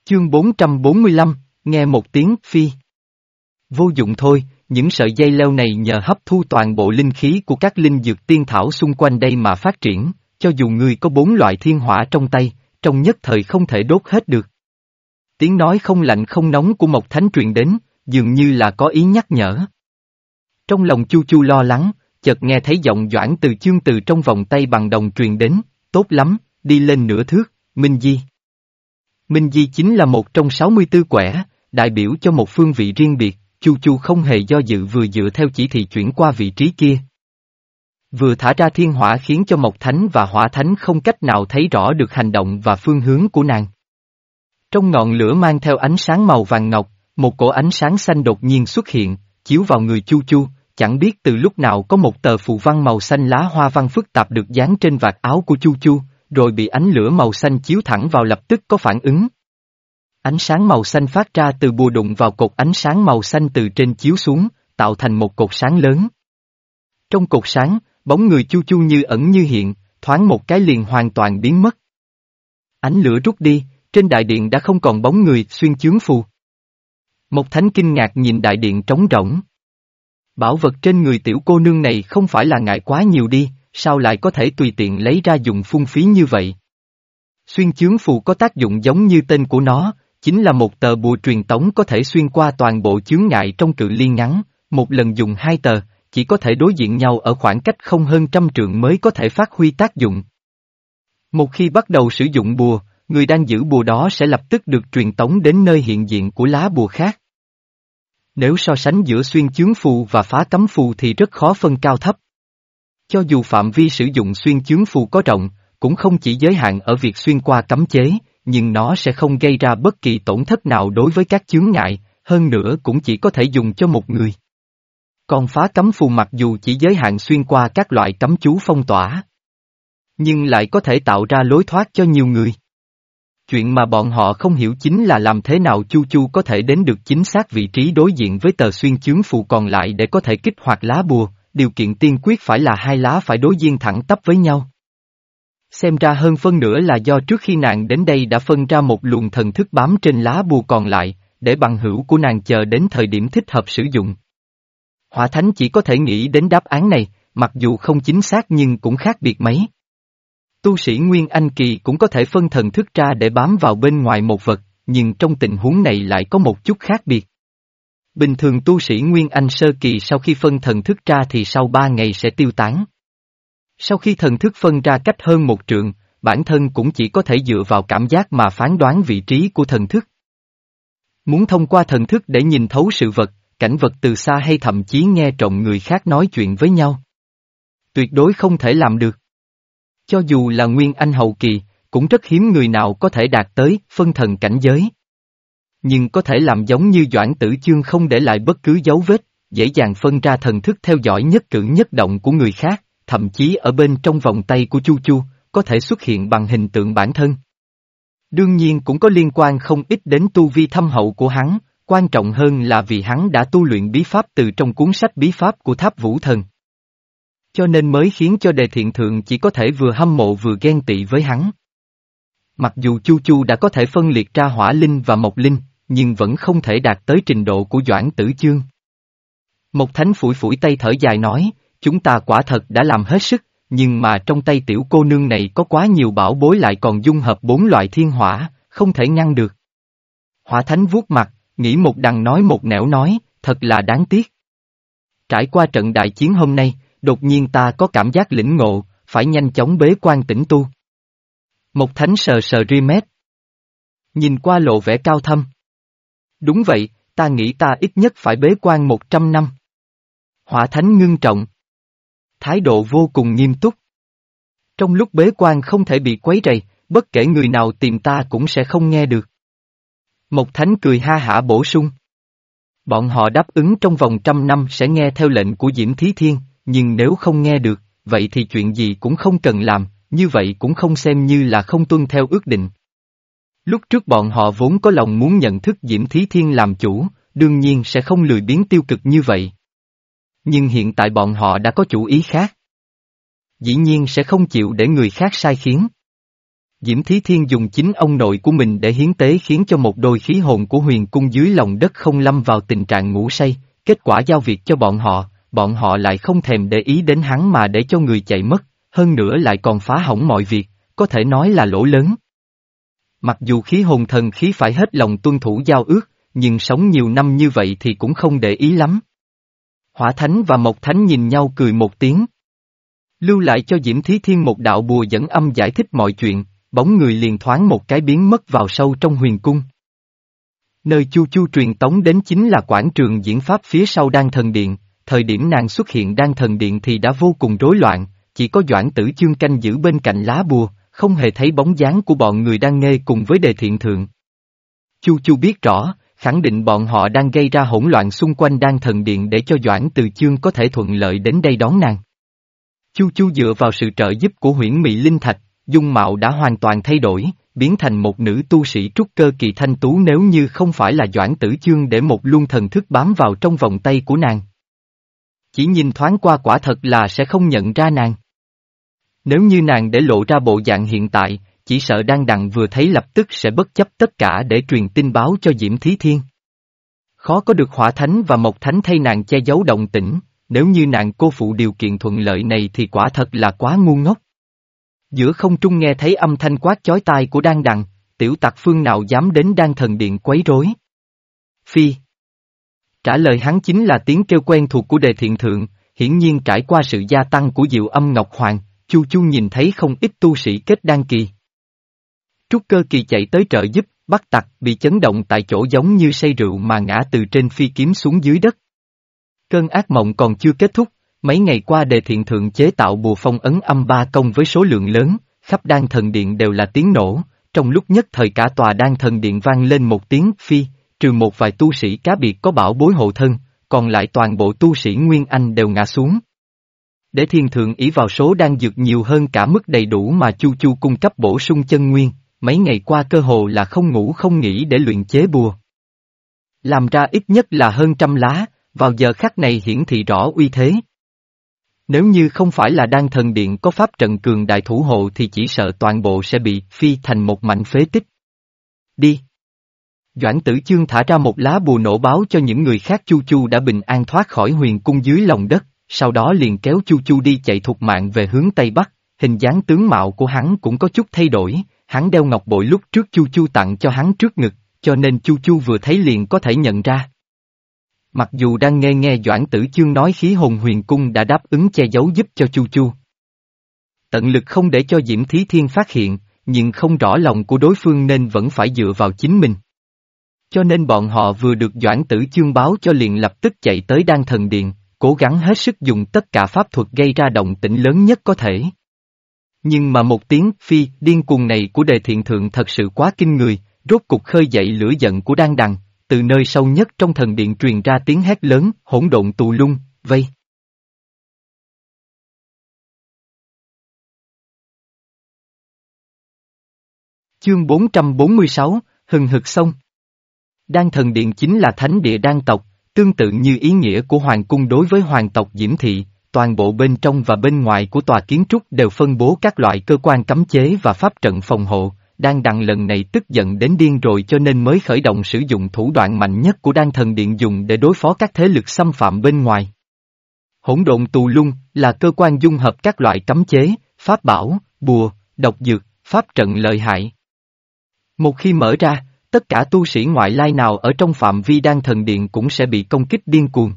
Chương 445, nghe một tiếng phi. Vô dụng thôi, những sợi dây leo này nhờ hấp thu toàn bộ linh khí của các linh dược tiên thảo xung quanh đây mà phát triển, cho dù người có bốn loại thiên hỏa trong tay, trong nhất thời không thể đốt hết được. Tiếng nói không lạnh không nóng của Mộc Thánh truyền đến, dường như là có ý nhắc nhở. Trong lòng Chu Chu lo lắng, chợt nghe thấy giọng Doãn từ chương từ trong vòng tay bằng đồng truyền đến, tốt lắm, đi lên nửa thước, Minh Di. Minh Di chính là một trong 64 quẻ, đại biểu cho một phương vị riêng biệt, Chu Chu không hề do dự vừa dựa theo chỉ thị chuyển qua vị trí kia. Vừa thả ra thiên hỏa khiến cho Mộc Thánh và Hỏa Thánh không cách nào thấy rõ được hành động và phương hướng của nàng. Trong ngọn lửa mang theo ánh sáng màu vàng ngọc, một cổ ánh sáng xanh đột nhiên xuất hiện, chiếu vào người Chu Chu, chẳng biết từ lúc nào có một tờ phù văn màu xanh lá hoa văn phức tạp được dán trên vạt áo của Chu Chu, rồi bị ánh lửa màu xanh chiếu thẳng vào lập tức có phản ứng. Ánh sáng màu xanh phát ra từ bùa đụng vào cột ánh sáng màu xanh từ trên chiếu xuống, tạo thành một cột sáng lớn. Trong cột sáng, bóng người chu chu như ẩn như hiện, thoáng một cái liền hoàn toàn biến mất. Ánh lửa rút đi, trên đại điện đã không còn bóng người xuyên chướng phù. Một thánh kinh ngạc nhìn đại điện trống rỗng. Bảo vật trên người tiểu cô nương này không phải là ngại quá nhiều đi, sao lại có thể tùy tiện lấy ra dùng phung phí như vậy? Xuyên chướng phù có tác dụng giống như tên của nó, chính là một tờ bùa truyền tống có thể xuyên qua toàn bộ chướng ngại trong cự ly ngắn, một lần dùng hai tờ, chỉ có thể đối diện nhau ở khoảng cách không hơn trăm trượng mới có thể phát huy tác dụng. Một khi bắt đầu sử dụng bùa, người đang giữ bùa đó sẽ lập tức được truyền tống đến nơi hiện diện của lá bùa khác. Nếu so sánh giữa xuyên chướng phù và phá cấm phù thì rất khó phân cao thấp. Cho dù phạm vi sử dụng xuyên chướng phù có rộng, cũng không chỉ giới hạn ở việc xuyên qua cấm chế, nhưng nó sẽ không gây ra bất kỳ tổn thất nào đối với các chướng ngại, hơn nữa cũng chỉ có thể dùng cho một người. Còn phá cấm phù mặc dù chỉ giới hạn xuyên qua các loại cấm chú phong tỏa, nhưng lại có thể tạo ra lối thoát cho nhiều người. Chuyện mà bọn họ không hiểu chính là làm thế nào Chu Chu có thể đến được chính xác vị trí đối diện với tờ xuyên chướng phù còn lại để có thể kích hoạt lá bùa, điều kiện tiên quyết phải là hai lá phải đối diện thẳng tắp với nhau. Xem ra hơn phân nửa là do trước khi nàng đến đây đã phân ra một luồng thần thức bám trên lá bùa còn lại, để bằng hữu của nàng chờ đến thời điểm thích hợp sử dụng. Hỏa Thánh chỉ có thể nghĩ đến đáp án này, mặc dù không chính xác nhưng cũng khác biệt mấy. Tu sĩ Nguyên Anh Kỳ cũng có thể phân thần thức ra để bám vào bên ngoài một vật, nhưng trong tình huống này lại có một chút khác biệt. Bình thường tu sĩ Nguyên Anh Sơ Kỳ sau khi phân thần thức ra thì sau ba ngày sẽ tiêu tán. Sau khi thần thức phân ra cách hơn một trượng, bản thân cũng chỉ có thể dựa vào cảm giác mà phán đoán vị trí của thần thức. Muốn thông qua thần thức để nhìn thấu sự vật, cảnh vật từ xa hay thậm chí nghe trộm người khác nói chuyện với nhau. Tuyệt đối không thể làm được. Cho dù là nguyên anh hậu kỳ, cũng rất hiếm người nào có thể đạt tới phân thần cảnh giới. Nhưng có thể làm giống như Doãn Tử Chương không để lại bất cứ dấu vết, dễ dàng phân ra thần thức theo dõi nhất cử nhất động của người khác, thậm chí ở bên trong vòng tay của Chu Chu, có thể xuất hiện bằng hình tượng bản thân. Đương nhiên cũng có liên quan không ít đến tu vi thâm hậu của hắn, quan trọng hơn là vì hắn đã tu luyện bí pháp từ trong cuốn sách bí pháp của Tháp Vũ Thần. Cho nên mới khiến cho đề thiện thượng chỉ có thể vừa hâm mộ vừa ghen tị với hắn. Mặc dù Chu Chu đã có thể phân liệt ra hỏa linh và mộc linh, nhưng vẫn không thể đạt tới trình độ của Doãn Tử Chương. Một thánh phủi phủi tay thở dài nói, chúng ta quả thật đã làm hết sức, nhưng mà trong tay tiểu cô nương này có quá nhiều bảo bối lại còn dung hợp bốn loại thiên hỏa, không thể ngăn được. Hỏa thánh vuốt mặt, nghĩ một đằng nói một nẻo nói, thật là đáng tiếc. Trải qua trận đại chiến hôm nay, đột nhiên ta có cảm giác lĩnh ngộ, phải nhanh chóng bế quan tĩnh tu. Một thánh sờ sờ ri mét. Nhìn qua lộ vẻ cao thâm. Đúng vậy, ta nghĩ ta ít nhất phải bế quan một trăm năm. Hỏa thánh ngưng trọng. Thái độ vô cùng nghiêm túc. Trong lúc bế quan không thể bị quấy rầy, bất kể người nào tìm ta cũng sẽ không nghe được. Một thánh cười ha hả bổ sung. Bọn họ đáp ứng trong vòng trăm năm sẽ nghe theo lệnh của Diễm Thí Thiên, nhưng nếu không nghe được, vậy thì chuyện gì cũng không cần làm, như vậy cũng không xem như là không tuân theo ước định. Lúc trước bọn họ vốn có lòng muốn nhận thức Diễm Thí Thiên làm chủ, đương nhiên sẽ không lười biến tiêu cực như vậy. Nhưng hiện tại bọn họ đã có chủ ý khác. Dĩ nhiên sẽ không chịu để người khác sai khiến. Diễm Thí Thiên dùng chính ông nội của mình để hiến tế khiến cho một đôi khí hồn của huyền cung dưới lòng đất không lâm vào tình trạng ngủ say, kết quả giao việc cho bọn họ, bọn họ lại không thèm để ý đến hắn mà để cho người chạy mất, hơn nữa lại còn phá hỏng mọi việc, có thể nói là lỗ lớn. Mặc dù khí hồn thần khí phải hết lòng tuân thủ giao ước, nhưng sống nhiều năm như vậy thì cũng không để ý lắm. Hỏa Thánh và Mộc Thánh nhìn nhau cười một tiếng. Lưu lại cho Diễm Thí Thiên một đạo bùa dẫn âm giải thích mọi chuyện, bóng người liền thoáng một cái biến mất vào sâu trong huyền cung. Nơi Chu Chu truyền tống đến chính là quảng trường diễn pháp phía sau Đan Thần Điện, thời điểm nàng xuất hiện Đan Thần Điện thì đã vô cùng rối loạn, chỉ có Doãn Tử Chương canh giữ bên cạnh lá bùa, không hề thấy bóng dáng của bọn người đang nghe cùng với đề thiện thượng. Chu Chu biết rõ, khẳng định bọn họ đang gây ra hỗn loạn xung quanh Đan Thần Điện để cho Doãn Từ Chương có thể thuận lợi đến đây đón nàng. Chu Chu dựa vào sự trợ giúp của huyễn Mị Linh Thạch, dung mạo đã hoàn toàn thay đổi, biến thành một nữ tu sĩ trúc cơ kỳ thanh tú nếu như không phải là Doãn Tử Chương để một luân thần thức bám vào trong vòng tay của nàng. Chỉ nhìn thoáng qua quả thật là sẽ không nhận ra nàng. Nếu như nàng để lộ ra bộ dạng hiện tại, chỉ sợ đang đặng vừa thấy lập tức sẽ bất chấp tất cả để truyền tin báo cho Diễm Thí Thiên. Khó có được hỏa thánh và mộc thánh thay nàng che giấu động tĩnh, nếu như nàng cô phụ điều kiện thuận lợi này thì quả thật là quá ngu ngốc. Giữa không trung nghe thấy âm thanh quát chói tai của đan đằng, tiểu tặc phương nào dám đến đan thần điện quấy rối. Phi. Trả lời hắn chính là tiếng kêu quen thuộc của đề thiện thượng, hiển nhiên trải qua sự gia tăng của diệu âm Ngọc Hoàng, Chu Chu nhìn thấy không ít tu sĩ kết đan kỳ. Trúc cơ kỳ chạy tới trợ giúp, bắt tặc bị chấn động tại chỗ giống như say rượu mà ngã từ trên phi kiếm xuống dưới đất. Cơn ác mộng còn chưa kết thúc, mấy ngày qua đề thiện thượng chế tạo bùa phong ấn âm ba công với số lượng lớn, khắp đan thần điện đều là tiếng nổ, trong lúc nhất thời cả tòa đan thần điện vang lên một tiếng phi, trừ một vài tu sĩ cá biệt có bảo bối hộ thân, còn lại toàn bộ tu sĩ Nguyên Anh đều ngã xuống. Để thiên thượng ý vào số đang dược nhiều hơn cả mức đầy đủ mà Chu Chu cung cấp bổ sung chân nguyên, mấy ngày qua cơ hồ là không ngủ không nghỉ để luyện chế bùa. Làm ra ít nhất là hơn trăm lá, vào giờ khắc này hiển thị rõ uy thế. Nếu như không phải là đang thần điện có pháp trận cường đại thủ hộ thì chỉ sợ toàn bộ sẽ bị phi thành một mảnh phế tích. Đi! Doãn tử chương thả ra một lá bùa nổ báo cho những người khác Chu Chu đã bình an thoát khỏi huyền cung dưới lòng đất, sau đó liền kéo Chu Chu đi chạy thục mạng về hướng Tây Bắc, hình dáng tướng mạo của hắn cũng có chút thay đổi, hắn đeo ngọc bội lúc trước Chu Chu tặng cho hắn trước ngực, cho nên Chu Chu vừa thấy liền có thể nhận ra. Mặc dù đang nghe nghe Doãn Tử Chương nói khí hồn huyền cung đã đáp ứng che giấu giúp cho Chu Chu. Tận lực không để cho Diễm Thí Thiên phát hiện, nhưng không rõ lòng của đối phương nên vẫn phải dựa vào chính mình. Cho nên bọn họ vừa được Doãn Tử Chương báo cho liền lập tức chạy tới Đan Thần Điện, cố gắng hết sức dùng tất cả pháp thuật gây ra động tĩnh lớn nhất có thể. Nhưng mà một tiếng phi điên cuồng này của đề thiện thượng thật sự quá kinh người, rốt cục khơi dậy lửa giận của đan đằng, từ nơi sâu nhất trong thần điện truyền ra tiếng hét lớn, hỗn độn tù lung, vây. Chương 446, Hừng hực sông Đan thần điện chính là thánh địa đan tộc, tương tự như ý nghĩa của hoàng cung đối với hoàng tộc Diễm Thị, toàn bộ bên trong và bên ngoài của tòa kiến trúc đều phân bố các loại cơ quan cấm chế và pháp trận phòng hộ, đang đằng lần này tức giận đến điên rồi cho nên mới khởi động sử dụng thủ đoạn mạnh nhất của đan thần điện dùng để đối phó các thế lực xâm phạm bên ngoài. Hỗn độn tù lung là cơ quan dung hợp các loại cấm chế, pháp bảo, bùa, độc dược, pháp trận lợi hại. Một khi mở ra, tất cả tu sĩ ngoại lai nào ở trong phạm vi đan thần điện cũng sẽ bị công kích điên cuồng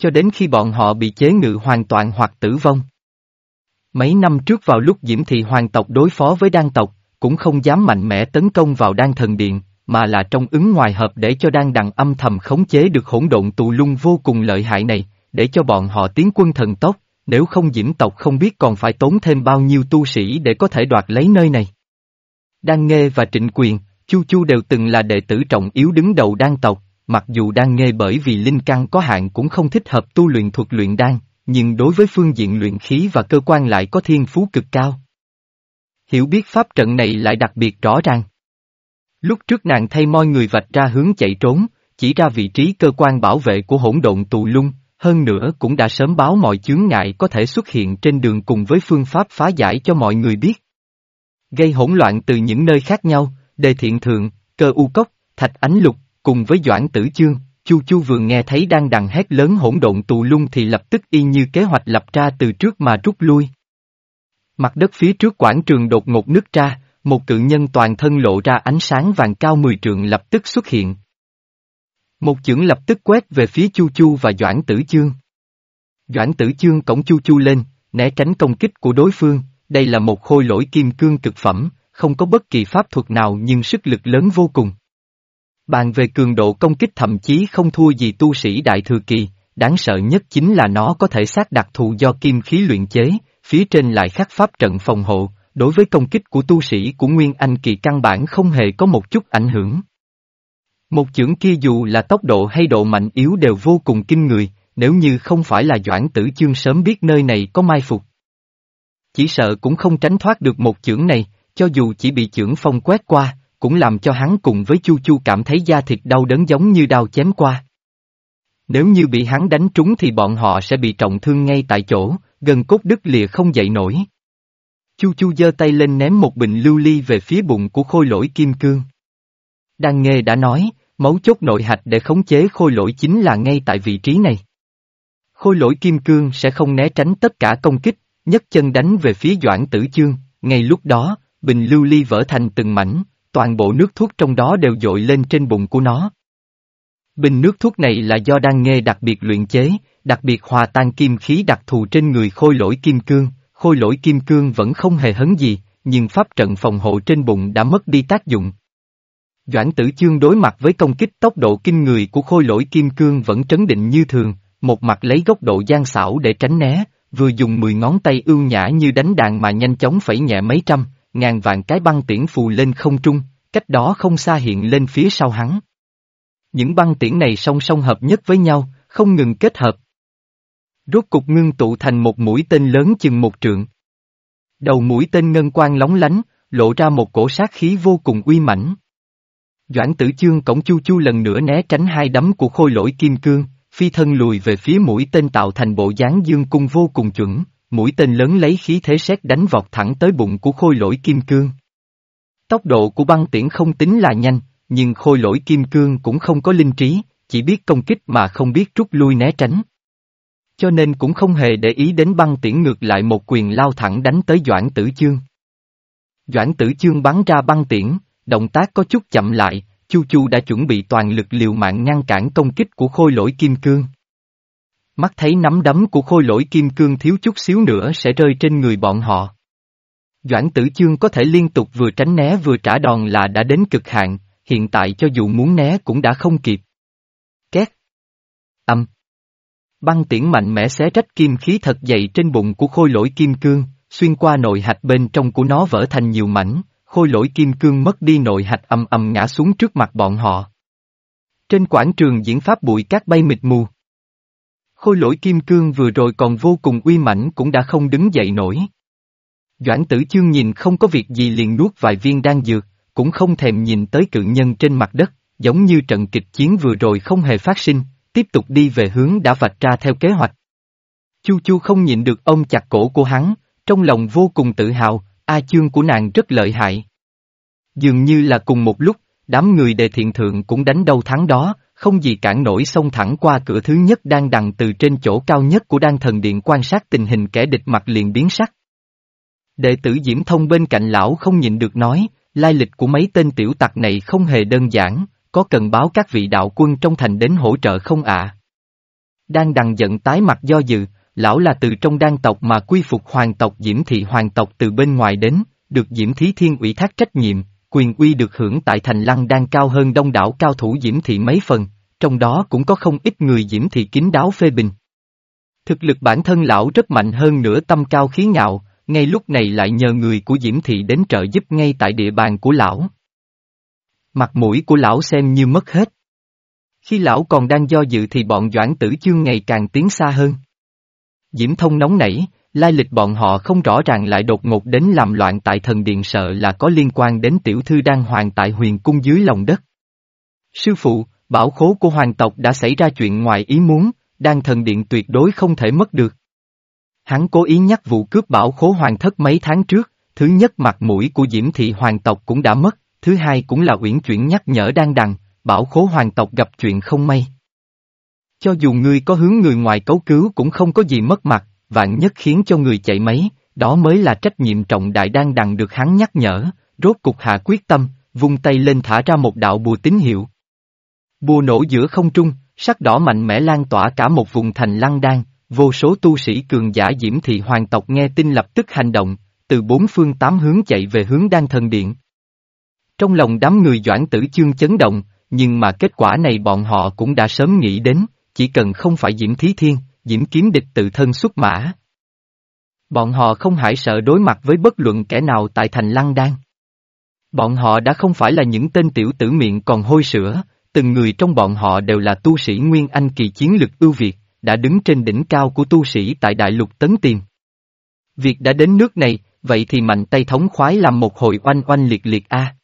cho đến khi bọn họ bị chế ngự hoàn toàn hoặc tử vong. Mấy năm trước vào lúc Diễm Thị hoàng tộc đối phó với đan tộc, cũng không dám mạnh mẽ tấn công vào đan thần điện, mà là trong ứng ngoài hợp để cho đan đằng âm thầm khống chế được hỗn độn tù lung vô cùng lợi hại này, để cho bọn họ tiến quân thần tốc, nếu không Diễm tộc không biết còn phải tốn thêm bao nhiêu tu sĩ để có thể đoạt lấy nơi này. Đan Nghê và Trịnh Quyền, Chu Chu đều từng là đệ tử trọng yếu đứng đầu đan tộc, mặc dù đang nghe bởi vì linh căn có hạn cũng không thích hợp tu luyện thuật luyện đan, nhưng đối với phương diện luyện khí và cơ quan lại có thiên phú cực cao. Hiểu biết pháp trận này lại đặc biệt rõ ràng. Lúc trước nàng thay mọi người vạch ra hướng chạy trốn, chỉ ra vị trí cơ quan bảo vệ của hỗn độn tù lung, hơn nữa cũng đã sớm báo mọi chướng ngại có thể xuất hiện trên đường cùng với phương pháp phá giải cho mọi người biết. Gây hỗn loạn từ những nơi khác nhau, đề thiện thượng, cơ u cốc, thạch ánh lục, Cùng với Doãn Tử Chương, Chu Chu vừa nghe thấy đang đằng hét lớn hỗn độn tù lung thì lập tức y như kế hoạch lập ra từ trước mà rút lui. Mặt đất phía trước quảng trường đột ngột nứt ra, một cự nhân toàn thân lộ ra ánh sáng vàng cao mười trượng lập tức xuất hiện. Một chưởng lập tức quét về phía Chu Chu và Doãn Tử Chương. Doãn Tử Chương cổng Chu Chu lên, né tránh công kích của đối phương, đây là một khôi lỗi kim cương cực phẩm, không có bất kỳ pháp thuật nào nhưng sức lực lớn vô cùng. Bàn về cường độ công kích thậm chí không thua gì tu sĩ đại thừa kỳ, đáng sợ nhất chính là nó có thể xác đặc thù do kim khí luyện chế, phía trên lại khắc pháp trận phòng hộ, đối với công kích của tu sĩ của Nguyên Anh kỳ căn bản không hề có một chút ảnh hưởng. Một chưởng kia dù là tốc độ hay độ mạnh yếu đều vô cùng kinh người, nếu như không phải là Doãn Tử Chương sớm biết nơi này có mai phục. Chỉ sợ cũng không tránh thoát được một chưởng này, cho dù chỉ bị chưởng phong quét qua, cũng làm cho hắn cùng với Chu Chu cảm thấy da thịt đau đớn giống như đau chém qua. Nếu như bị hắn đánh trúng thì bọn họ sẽ bị trọng thương ngay tại chỗ, gần cốt đứt lìa không dậy nổi. Chu Chu giơ tay lên ném một bình lưu ly về phía bụng của khôi lỗi kim cương. Đan Nghê đã nói, mấu chốt nội hạch để khống chế khôi lỗi chính là ngay tại vị trí này. Khôi lỗi kim cương sẽ không né tránh tất cả công kích, nhấc chân đánh về phía Doãn Tử Chương, ngay lúc đó, bình lưu ly vỡ thành từng mảnh, toàn bộ nước thuốc trong đó đều dội lên trên bụng của nó. Bình nước thuốc này là do đan nghê đặc biệt luyện chế, đặc biệt hòa tan kim khí đặc thù trên người khôi lỗi kim cương, khôi lỗi kim cương vẫn không hề hấn gì, nhưng pháp trận phòng hộ trên bụng đã mất đi tác dụng. Doãn tử chương đối mặt với công kích tốc độ kinh người của khôi lỗi kim cương vẫn trấn định như thường, một mặt lấy góc độ gian xảo để tránh né, vừa dùng mười ngón tay ưu nhã như đánh đàn mà nhanh chóng phẩy nhẹ mấy trăm, ngàn vạn cái băng tiễn phù lên không trung, cách đó không xa hiện lên phía sau hắn. Những băng tiễn này song song hợp nhất với nhau, không ngừng kết hợp. Rốt cục ngưng tụ thành một mũi tên lớn chừng một trượng. Đầu mũi tên ngân quang lóng lánh, lộ ra một cổ sát khí vô cùng uy mãnh. Doãn tử chương cổng chu chu lần nữa né tránh hai đấm của khôi lỗi kim cương, phi thân lùi về phía mũi tên tạo thành bộ dáng dương cung vô cùng chuẩn, mũi tên lớn lấy khí thế sét đánh vọt thẳng tới bụng của khôi lỗi kim cương. Tốc độ của băng tiễn không tính là nhanh, nhưng khôi lỗi kim cương cũng không có linh trí, chỉ biết công kích mà không biết rút lui né tránh. Cho nên cũng không hề để ý đến băng tiễn ngược lại một quyền lao thẳng đánh tới Doãn Tử Chương. Doãn Tử Chương bắn ra băng tiễn, động tác có chút chậm lại, Chu Chu đã chuẩn bị toàn lực liều mạng ngăn cản công kích của khôi lỗi kim cương. Mắt thấy nắm đấm của khôi lỗi kim cương thiếu chút xíu nữa sẽ rơi trên người bọn họ. Doãn tử chương có thể liên tục vừa tránh né vừa trả đòn là đã đến cực hạn, hiện tại cho dù muốn né cũng đã không kịp. Két. Âm. Băng tiễn mạnh mẽ xé rách kim khí thật dày trên bụng của khôi lỗi kim cương, xuyên qua nội hạch bên trong của nó vỡ thành nhiều mảnh, khôi lỗi kim cương mất đi nội hạch âm âm ngã xuống trước mặt bọn họ. Trên quảng trường diễn pháp bụi cát bay mịt mù. Khôi lỗi kim cương vừa rồi còn vô cùng uy mãnh cũng đã không đứng dậy nổi. Doãn tử chương nhìn không có việc gì liền nuốt vài viên đan dược, cũng không thèm nhìn tới cự nhân trên mặt đất, giống như trận kịch chiến vừa rồi không hề phát sinh, tiếp tục đi về hướng đã vạch ra theo kế hoạch. Chu Chu không nhịn được ông chặt cổ của hắn, trong lòng vô cùng tự hào, A chương của nàng rất lợi hại. Dường như là cùng một lúc, đám người đề thiện thượng cũng đánh đâu thắng đó, không gì cản nổi xông thẳng qua cửa thứ nhất đang đằng từ trên chỗ cao nhất của đan thần điện quan sát tình hình kẻ địch mặt liền biến sắc. Đệ tử Diễm Thông bên cạnh lão không nhịn được nói, lai lịch của mấy tên tiểu tặc này không hề đơn giản, có cần báo các vị đạo quân trong thành đến hỗ trợ không ạ? Đang đằng giận tái mặt do dự, lão là từ trong đan tộc mà quy phục hoàng tộc Diễm Thị hoàng tộc từ bên ngoài đến, được Diễm Thí Thiên ủy thác trách nhiệm, quyền uy được hưởng tại thành lăng đang cao hơn đông đảo cao thủ Diễm Thị mấy phần, trong đó cũng có không ít người Diễm Thị kín đáo phê bình. Thực lực bản thân lão rất mạnh hơn nữa tâm cao khí ngạo, ngay lúc này lại nhờ người của Diễm Thị đến trợ giúp ngay tại địa bàn của lão. Mặt mũi của lão xem như mất hết. Khi lão còn đang do dự thì bọn Doãn Tử Chương ngày càng tiến xa hơn. Diễm Thông nóng nảy, lai lịch bọn họ không rõ ràng lại đột ngột đến làm loạn tại thần điện sợ là có liên quan đến tiểu thư đang hoàng tại huyền cung dưới lòng đất. Sư phụ, bảo khố của hoàng tộc đã xảy ra chuyện ngoài ý muốn, đang thần điện tuyệt đối không thể mất được. Hắn cố ý nhắc vụ cướp bảo khố hoàng thất mấy tháng trước, thứ nhất mặt mũi của Diễm Thị hoàng tộc cũng đã mất, thứ hai cũng là uyển chuyển nhắc nhở đang đằng, bảo khố hoàng tộc gặp chuyện không may. Cho dù ngươi có hướng người ngoài cấu cứu cũng không có gì mất mặt, vạn nhất khiến cho người chạy máy, đó mới là trách nhiệm trọng đại đang đằng được hắn nhắc nhở, rốt cục hạ quyết tâm, vung tay lên thả ra một đạo bùa tín hiệu. Bùa nổ giữa không trung, sắc đỏ mạnh mẽ lan tỏa cả một vùng thành lăng đan, vô số tu sĩ cường giả diễm thị hoàng tộc nghe tin lập tức hành động, từ bốn phương tám hướng chạy về hướng đan thần điện. Trong lòng đám người doãn tử chương chấn động, nhưng mà kết quả này bọn họ cũng đã sớm nghĩ đến, chỉ cần không phải Diễm Thí Thiên, Diễm Kiếm Địch tự thân xuất mã. Bọn họ không hại sợ đối mặt với bất luận kẻ nào tại thành Lăng Đan. Bọn họ đã không phải là những tên tiểu tử miệng còn hôi sữa, từng người trong bọn họ đều là tu sĩ Nguyên Anh kỳ chiến lực ưu việt, đã đứng trên đỉnh cao của tu sĩ tại Đại Lục Tấn Tiền. Việc đã đến nước này, vậy thì mạnh tay thống khoái làm một hồi oanh oanh liệt liệt a.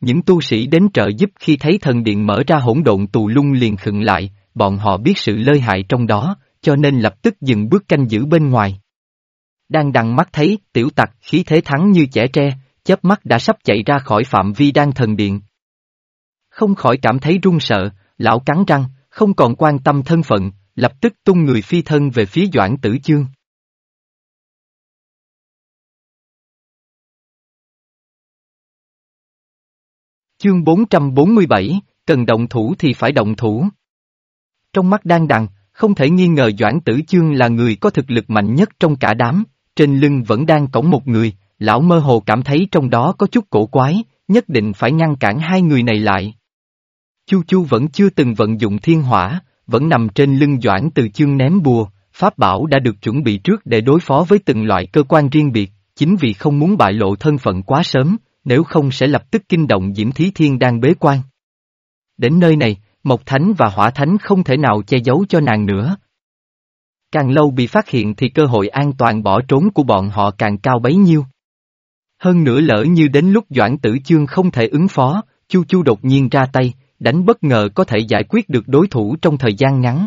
Những tu sĩ đến trợ giúp khi thấy thần điện mở ra hỗn độn tù lung liền khựng lại, bọn họ biết sự lơi hại trong đó, cho nên lập tức dừng bước canh giữ bên ngoài. Đang đằng mắt thấy, tiểu tặc khí thế thắng như trẻ tre, chớp mắt đã sắp chạy ra khỏi phạm vi đang thần điện. Không khỏi cảm thấy run sợ, lão cắn răng, không còn quan tâm thân phận, lập tức tung người phi thân về phía Doãn Tử Chương. Chương 447, cần động thủ thì phải động thủ. Trong mắt đang đằng, không thể nghi ngờ Doãn Tử Chương là người có thực lực mạnh nhất trong cả đám, trên lưng vẫn đang cõng một người, lão mơ hồ cảm thấy trong đó có chút cổ quái, nhất định phải ngăn cản hai người này lại. Chu Chu vẫn chưa từng vận dụng thiên hỏa, vẫn nằm trên lưng Doãn Tử Chương ném bùa, pháp bảo đã được chuẩn bị trước để đối phó với từng loại cơ quan riêng biệt, chính vì không muốn bại lộ thân phận quá sớm, nếu không sẽ lập tức kinh động Diễm Thí Thiên đang bế quan. Đến nơi này, Mộc Thánh và Hỏa Thánh không thể nào che giấu cho nàng nữa. Càng lâu bị phát hiện thì cơ hội an toàn bỏ trốn của bọn họ càng cao bấy nhiêu. Hơn nữa lỡ như đến lúc Doãn Tử Chương không thể ứng phó, Chu Chu đột nhiên ra tay, đánh bất ngờ có thể giải quyết được đối thủ trong thời gian ngắn.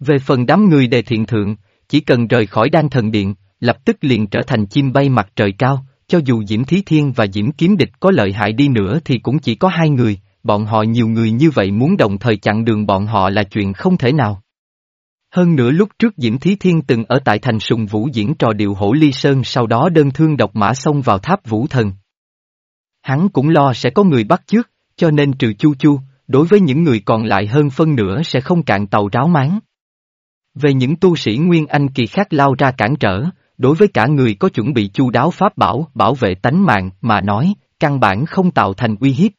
Về phần đám người đề thiện thượng, chỉ cần rời khỏi đan thần điện, lập tức liền trở thành chim bay mặt trời cao, cho dù Diễm Thí Thiên và Diễm Kiếm Địch có lợi hại đi nữa thì cũng chỉ có hai người, bọn họ nhiều người như vậy muốn đồng thời chặn đường bọn họ là chuyện không thể nào. Hơn nữa lúc trước Diễm Thí Thiên từng ở tại thành sùng vũ diễn trò điệu hổ ly sơn sau đó đơn thương độc mã xông vào tháp vũ thần. Hắn cũng lo sẽ có người bắt trước, cho nên trừ chu chu, đối với những người còn lại hơn phân nửa sẽ không cạn tàu ráo máng. Về những tu sĩ Nguyên Anh kỳ khác lao ra cản trở, đối với cả người có chuẩn bị chu đáo pháp bảo, bảo vệ tánh mạng mà nói, căn bản không tạo thành uy hiếp.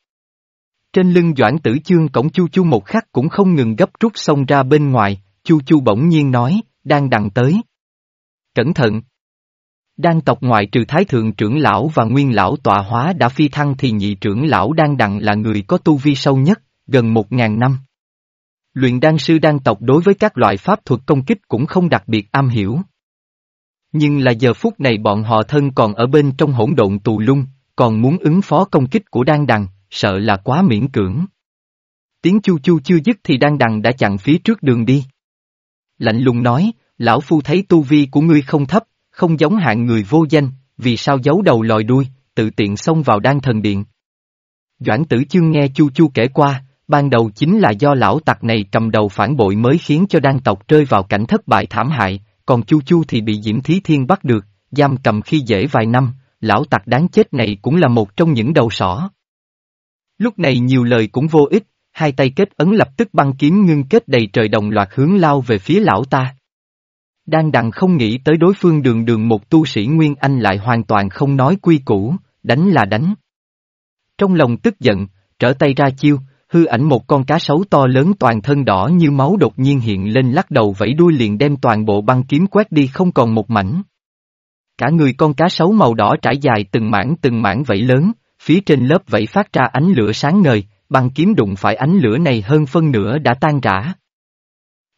Trên lưng Doãn Tử Chương cổng Chu Chu một khắc cũng không ngừng gấp rút xông ra bên ngoài, Chu Chu bỗng nhiên nói, đang đằng tới. Cẩn thận! Đang tộc ngoại trừ Thái Thượng trưởng lão và Nguyên lão tọa hóa đã phi thăng thì nhị trưởng lão đang đằng là người có tu vi sâu nhất, gần một ngàn năm. Luyện đan sư đan tộc đối với các loại pháp thuật công kích cũng không đặc biệt am hiểu. Nhưng là giờ phút này bọn họ thân còn ở bên trong hỗn độn tù lung, còn muốn ứng phó công kích của đan đằng, sợ là quá miễn cưỡng. Tiếng chu chu chưa dứt thì đan đằng đã chặn phía trước đường đi. Lạnh lùng nói, lão phu thấy tu vi của ngươi không thấp, không giống hạng người vô danh, vì sao giấu đầu lòi đuôi, tự tiện xông vào đan thần điện. Doãn tử chương nghe chu chu kể qua, ban đầu chính là do lão tặc này cầm đầu phản bội mới khiến cho đan tộc rơi vào cảnh thất bại thảm hại, còn Chu Chu thì bị Diễm Thí Thiên bắt được, giam cầm khi dễ vài năm, lão tặc đáng chết này cũng là một trong những đầu sỏ. Lúc này nhiều lời cũng vô ích, hai tay kết ấn lập tức băng kiếm ngưng kết đầy trời đồng loạt hướng lao về phía lão ta. Đang đằng không nghĩ tới đối phương đường đường một tu sĩ Nguyên Anh lại hoàn toàn không nói quy củ, đánh là đánh. Trong lòng tức giận, trở tay ra chiêu, hư ảnh một con cá sấu to lớn toàn thân đỏ như máu đột nhiên hiện lên lắc đầu vẫy đuôi liền đem toàn bộ băng kiếm quét đi không còn một mảnh. Cả người con cá sấu màu đỏ trải dài từng mảng từng mảng vẫy lớn, phía trên lớp vẫy phát ra ánh lửa sáng ngời, băng kiếm đụng phải ánh lửa này hơn phân nửa đã tan rã.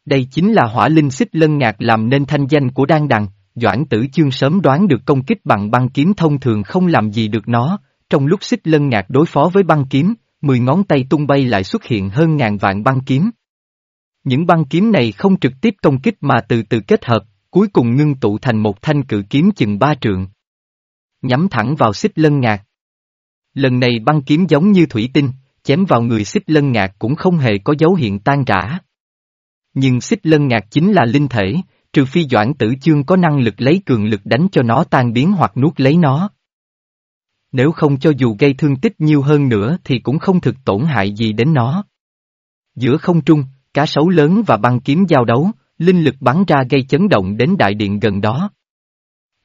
Đây chính là hỏa linh xích lân ngạc làm nên thanh danh của đan đằng, Doãn tử chương sớm đoán được công kích bằng băng kiếm thông thường không làm gì được nó, trong lúc xích lân ngạc đối phó với băng kiếm, mười ngón tay tung bay lại xuất hiện hơn ngàn vạn băng kiếm. Những băng kiếm này không trực tiếp công kích mà từ từ kết hợp, cuối cùng ngưng tụ thành một thanh cự kiếm chừng ba trượng. Nhắm thẳng vào xích lân ngạc. Lần này băng kiếm giống như thủy tinh, chém vào người xích lân ngạc cũng không hề có dấu hiện tan rã. Nhưng xích lân ngạc chính là linh thể, trừ phi doãn tử chương có năng lực lấy cường lực đánh cho nó tan biến hoặc nuốt lấy nó nếu không cho dù gây thương tích nhiều hơn nữa thì cũng không thực tổn hại gì đến nó. Giữa không trung, cá sấu lớn và băng kiếm giao đấu, linh lực bắn ra gây chấn động đến đại điện gần đó.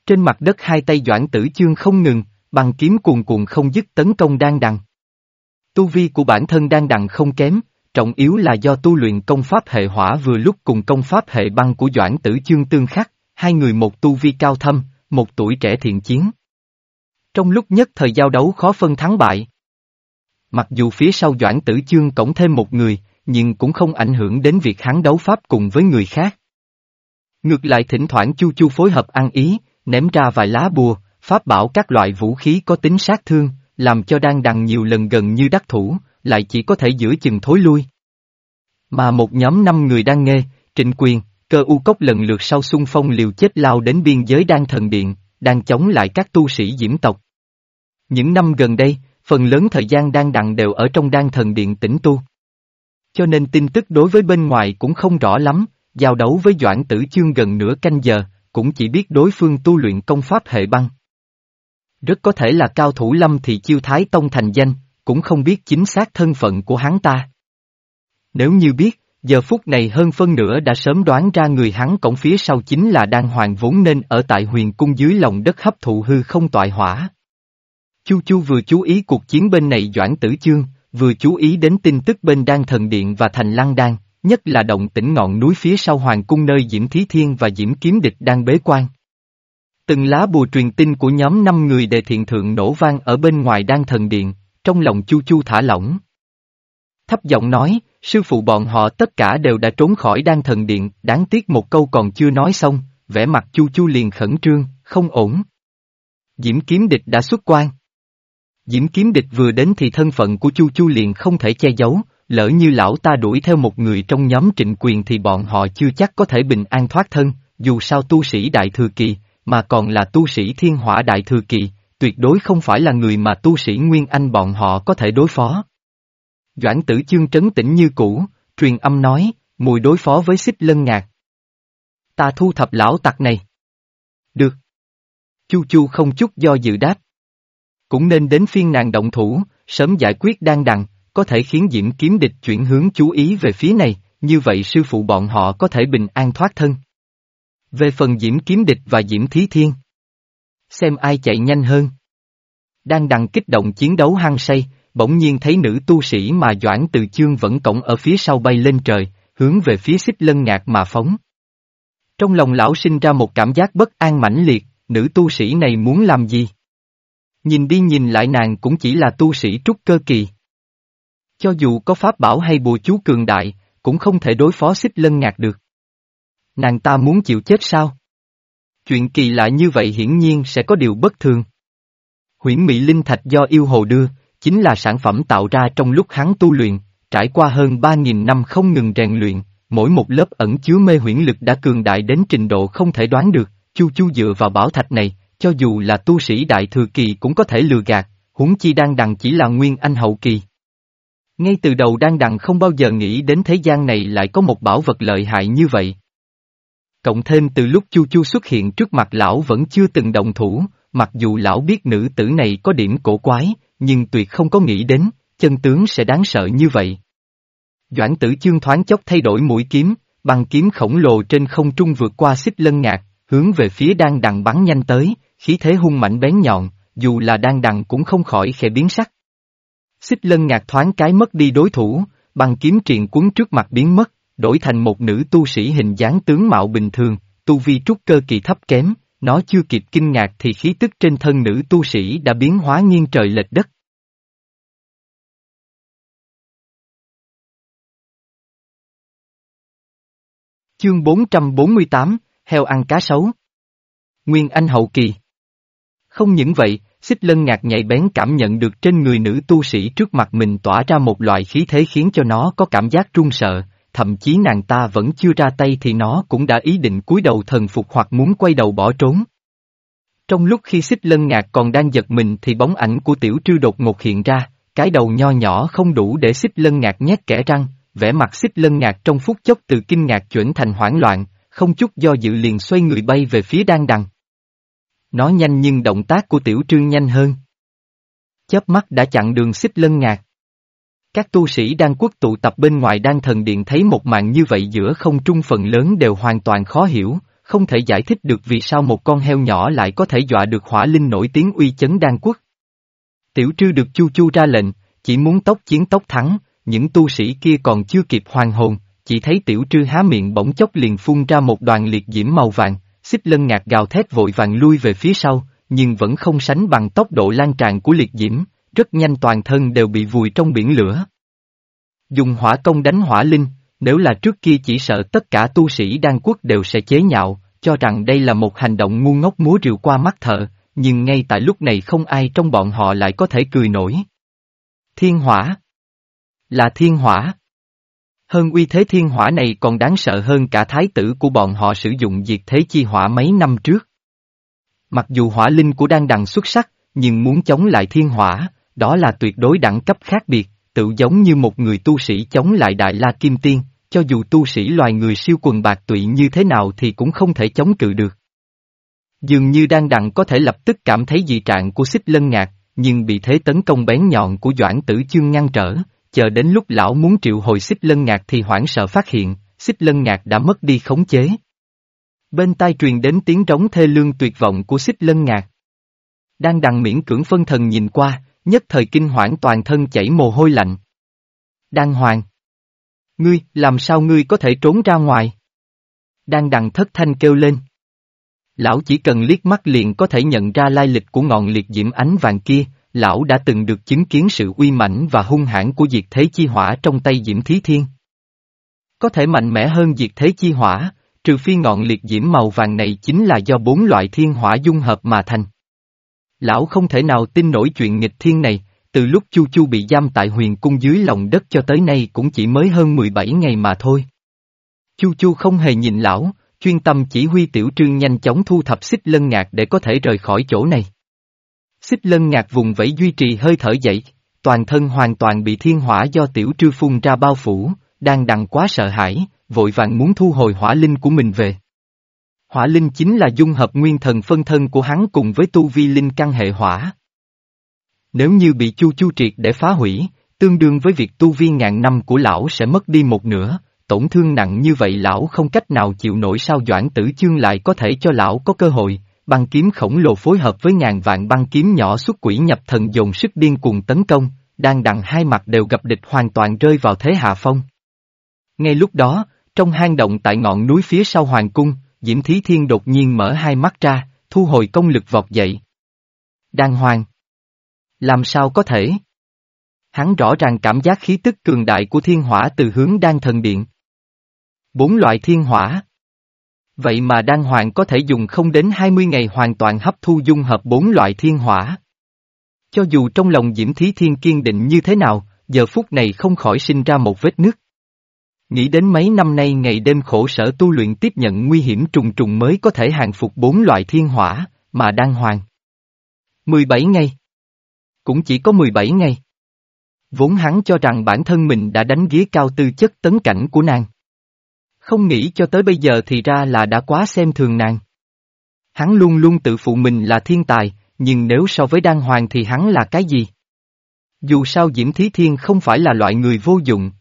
Trên mặt đất hai tay Doãn Tử Chương không ngừng, băng kiếm cuồn cuộn không dứt tấn công đang đằng. Tu vi của bản thân đang đằng không kém, trọng yếu là do tu luyện công pháp hệ hỏa vừa lúc cùng công pháp hệ băng của Doãn Tử Chương tương khắc, hai người một tu vi cao thâm, một tuổi trẻ thiện chiến. Trong lúc nhất thời giao đấu khó phân thắng bại. Mặc dù phía sau Doãn Tử Chương cổng thêm một người, nhưng cũng không ảnh hưởng đến việc hắn đấu pháp cùng với người khác. Ngược lại thỉnh thoảng Chu Chu phối hợp ăn ý, ném ra vài lá bùa, pháp bảo các loại vũ khí có tính sát thương, làm cho đang đằng nhiều lần gần như đắc thủ, lại chỉ có thể giữ chừng thối lui. Mà một nhóm năm người đang nghe, trịnh quyền, cơ u cốc lần lượt sau xung phong liều chết lao đến biên giới đan thần điện, đang chống lại các tu sĩ diễm tộc. Những năm gần đây, phần lớn thời gian đang đặng đều ở trong đan thần điện tĩnh tu. Cho nên tin tức đối với bên ngoài cũng không rõ lắm, giao đấu với Doãn Tử Chương gần nửa canh giờ, cũng chỉ biết đối phương tu luyện công pháp hệ băng. Rất có thể là cao thủ lâm thì chiêu thái tông thành danh, cũng không biết chính xác thân phận của hắn ta. Nếu như biết, giờ phút này hơn phân nửa đã sớm đoán ra người hắn cổng phía sau chính là đan hoàng vốn nên ở tại huyền cung dưới lòng đất hấp thụ hư không toại hỏa. Chu Chu vừa chú ý cuộc chiến bên này Doãn Tử Chương, vừa chú ý đến tin tức bên đan thần điện và thành lăng đan, nhất là động tĩnh ngọn núi phía sau hoàng cung nơi Diễm Thí Thiên và Diễm Kiếm Địch đang bế quan. Từng lá bùa truyền tin của nhóm năm người đề thiện thượng nổ vang ở bên ngoài đan thần điện, trong lòng Chu Chu thả lỏng. Thấp giọng nói, sư phụ bọn họ tất cả đều đã trốn khỏi đan thần điện, đáng tiếc một câu còn chưa nói xong, vẻ mặt Chu Chu liền khẩn trương, không ổn. Diễm kiếm địch đã xuất quan. Diễm kiếm địch vừa đến thì thân phận của Chu Chu liền không thể che giấu, lỡ như lão ta đuổi theo một người trong nhóm trịnh quyền thì bọn họ chưa chắc có thể bình an thoát thân, dù sao tu sĩ đại thừa kỳ, mà còn là tu sĩ thiên hỏa đại thừa kỳ, tuyệt đối không phải là người mà tu sĩ Nguyên Anh bọn họ có thể đối phó. Doãn tử chương trấn tĩnh như cũ, truyền âm nói, mùi đối phó với xích lân ngạc. Ta thu thập lão tặc này. Được. Chu chu không chút do dự đáp. Cũng nên đến phiên nàng động thủ, sớm giải quyết đang đằng, có thể khiến diễm kiếm địch chuyển hướng chú ý về phía này, như vậy sư phụ bọn họ có thể bình an thoát thân. Về phần diễm kiếm địch và diễm thí thiên. Xem ai chạy nhanh hơn. Đang đằng kích động chiến đấu hăng say, bỗng nhiên thấy nữ tu sĩ mà Doãn từ chương vẫn cổng ở phía sau bay lên trời, hướng về phía xích lân ngạc mà phóng. Trong lòng lão sinh ra một cảm giác bất an mãnh liệt, nữ tu sĩ này muốn làm gì? Nhìn đi nhìn lại nàng cũng chỉ là tu sĩ trúc cơ kỳ. Cho dù có pháp bảo hay bùa chú cường đại, cũng không thể đối phó xích lân ngạc được. Nàng ta muốn chịu chết sao? Chuyện kỳ lạ như vậy hiển nhiên sẽ có điều bất thường. Huyễn Mỹ Linh Thạch do yêu hồ đưa, chính là sản phẩm tạo ra trong lúc hắn tu luyện, trải qua hơn 3.000 năm không ngừng rèn luyện, mỗi một lớp ẩn chứa mê huyễn lực đã cường đại đến trình độ không thể đoán được, chu chu dựa vào bảo thạch này, cho dù là tu sĩ đại thừa kỳ cũng có thể lừa gạt, huống chi đang đằng chỉ là nguyên anh hậu kỳ. Ngay từ đầu đang đằng không bao giờ nghĩ đến thế gian này lại có một bảo vật lợi hại như vậy. Cộng thêm từ lúc Chu Chu xuất hiện trước mặt lão vẫn chưa từng động thủ, mặc dù lão biết nữ tử này có điểm cổ quái, nhưng tuyệt không có nghĩ đến, chân tướng sẽ đáng sợ như vậy. Doãn tử chương thoáng chốc thay đổi mũi kiếm, bằng kiếm khổng lồ trên không trung vượt qua xích lân ngạc, hướng về phía đang đằng bắn nhanh tới, khí thế hung mạnh bén nhọn, dù là đang đằng cũng không khỏi khẽ biến sắc. Xích lân ngạc thoáng cái mất đi đối thủ, bằng kiếm triền cuốn trước mặt biến mất, đổi thành một nữ tu sĩ hình dáng tướng mạo bình thường, tu vi trúc cơ kỳ thấp kém, nó chưa kịp kinh ngạc thì khí tức trên thân nữ tu sĩ đã biến hóa nghiêng trời lệch đất. Chương 448, Heo ăn cá sấu. Nguyên Anh hậu kỳ. Không những vậy, xích lân ngạc nhạy bén cảm nhận được trên người nữ tu sĩ trước mặt mình tỏa ra một loại khí thế khiến cho nó có cảm giác run sợ, thậm chí nàng ta vẫn chưa ra tay thì nó cũng đã ý định cúi đầu thần phục hoặc muốn quay đầu bỏ trốn. Trong lúc khi xích lân ngạc còn đang giật mình thì bóng ảnh của tiểu trư đột ngột hiện ra, cái đầu nho nhỏ không đủ để xích lân ngạc nhét kẻ răng, vẻ mặt xích lân ngạc trong phút chốc từ kinh ngạc chuyển thành hoảng loạn, không chút do dự liền xoay người bay về phía đan đằng. Nó nhanh nhưng động tác của tiểu trương nhanh hơn. Chớp mắt đã chặn đường xích lân ngạc. Các tu sĩ đan quốc tụ tập bên ngoài đan thần điện thấy một màn như vậy giữa không trung phần lớn đều hoàn toàn khó hiểu, không thể giải thích được vì sao một con heo nhỏ lại có thể dọa được hỏa linh nổi tiếng uy chấn đan quốc. Tiểu trư được chu chu ra lệnh, chỉ muốn tốc chiến tốc thắng, những tu sĩ kia còn chưa kịp hoàn hồn, chỉ thấy tiểu trư há miệng bỗng chốc liền phun ra một đoàn liệt diễm màu vàng, xích lân ngạc gào thét vội vàng lui về phía sau, nhưng vẫn không sánh bằng tốc độ lan tràn của liệt diễm, rất nhanh toàn thân đều bị vùi trong biển lửa. Dùng hỏa công đánh hỏa linh, nếu là trước kia chỉ sợ tất cả tu sĩ đan quốc đều sẽ chế nhạo, cho rằng đây là một hành động ngu ngốc múa rượu qua mắt thợ, nhưng ngay tại lúc này không ai trong bọn họ lại có thể cười nổi. Thiên hỏa Là thiên hỏa Hơn uy thế thiên hỏa này còn đáng sợ hơn cả thái tử của bọn họ sử dụng diệt thế chi hỏa mấy năm trước. Mặc dù hỏa linh của đan đằng xuất sắc, nhưng muốn chống lại thiên hỏa, đó là tuyệt đối đẳng cấp khác biệt, tự giống như một người tu sĩ chống lại đại la kim tiên, cho dù tu sĩ loài người siêu quần bạc tụy như thế nào thì cũng không thể chống cự được. Dường như đang đặng có thể lập tức cảm thấy dị trạng của xích lân ngạc, nhưng bị thế tấn công bén nhọn của Doãn Tử Chương ngăn trở, chờ đến lúc lão muốn triệu hồi xích lân ngạc thì hoảng sợ phát hiện, xích lân ngạc đã mất đi khống chế. Bên tai truyền đến tiếng trống thê lương tuyệt vọng của xích lân ngạc. Đang đằng miễn cưỡng phân thần nhìn qua, nhất thời kinh hoảng toàn thân chảy mồ hôi lạnh. Đan hoàng. Ngươi, làm sao ngươi có thể trốn ra ngoài? Đang đằng thất thanh kêu lên. Lão chỉ cần liếc mắt liền có thể nhận ra lai lịch của ngọn liệt diễm ánh vàng kia, lão đã từng được chứng kiến sự uy mãnh và hung hãn của diệt thế chi hỏa trong tay diễm thí thiên. Có thể mạnh mẽ hơn diệt thế chi hỏa, trừ phi ngọn liệt diễm màu vàng này chính là do bốn loại thiên hỏa dung hợp mà thành. Lão không thể nào tin nổi chuyện nghịch thiên này, từ lúc Chu Chu bị giam tại huyền cung dưới lòng đất cho tới nay cũng chỉ mới hơn 17 ngày mà thôi. Chu Chu không hề nhìn lão, chuyên tâm chỉ huy tiểu trương nhanh chóng thu thập xích lân ngạc để có thể rời khỏi chỗ này. Xích lân ngạc vùng vẫy duy trì hơi thở dậy, toàn thân hoàn toàn bị thiên hỏa do tiểu trư phun ra bao phủ, đang đằng quá sợ hãi, vội vàng muốn thu hồi hỏa linh của mình về. Hỏa linh chính là dung hợp nguyên thần phân thân của hắn cùng với tu vi linh căn hệ hỏa. Nếu như bị chu chu triệt để phá hủy, tương đương với việc tu vi ngàn năm của lão sẽ mất đi một nửa, tổn thương nặng như vậy lão không cách nào chịu nổi sao doãn tử chương lại có thể cho lão có cơ hội, băng kiếm khổng lồ phối hợp với ngàn vạn băng kiếm nhỏ xuất quỷ nhập thần dồn sức điên cuồng tấn công, đang đằng hai mặt đều gặp địch hoàn toàn rơi vào thế hạ phong. Ngay lúc đó, trong hang động tại ngọn núi phía sau hoàng cung, Diễm Thí Thiên đột nhiên mở hai mắt ra, thu hồi công lực vọt dậy. Đan hoàng. Làm sao có thể? Hắn rõ ràng cảm giác khí tức cường đại của thiên hỏa từ hướng đan thần điện. Bốn loại thiên hỏa. Vậy mà đan hoàng có thể dùng không đến 20 ngày hoàn toàn hấp thu dung hợp bốn loại thiên hỏa. Cho dù trong lòng Diễm Thí Thiên kiên định như thế nào, giờ phút này không khỏi sinh ra một vết nứt. Nghĩ đến mấy năm nay ngày đêm khổ sở tu luyện tiếp nhận nguy hiểm trùng trùng mới có thể hàng phục bốn loại thiên hỏa, mà đang hoàng. 17 ngày. Cũng chỉ có 17 ngày. Vốn hắn cho rằng bản thân mình đã đánh ghế cao tư chất tấn cảnh của nàng. Không nghĩ cho tới bây giờ thì ra là đã quá xem thường nàng. Hắn luôn luôn tự phụ mình là thiên tài, nhưng nếu so với đan hoàng thì hắn là cái gì? Dù sao Diễm Thí Thiên không phải là loại người vô dụng,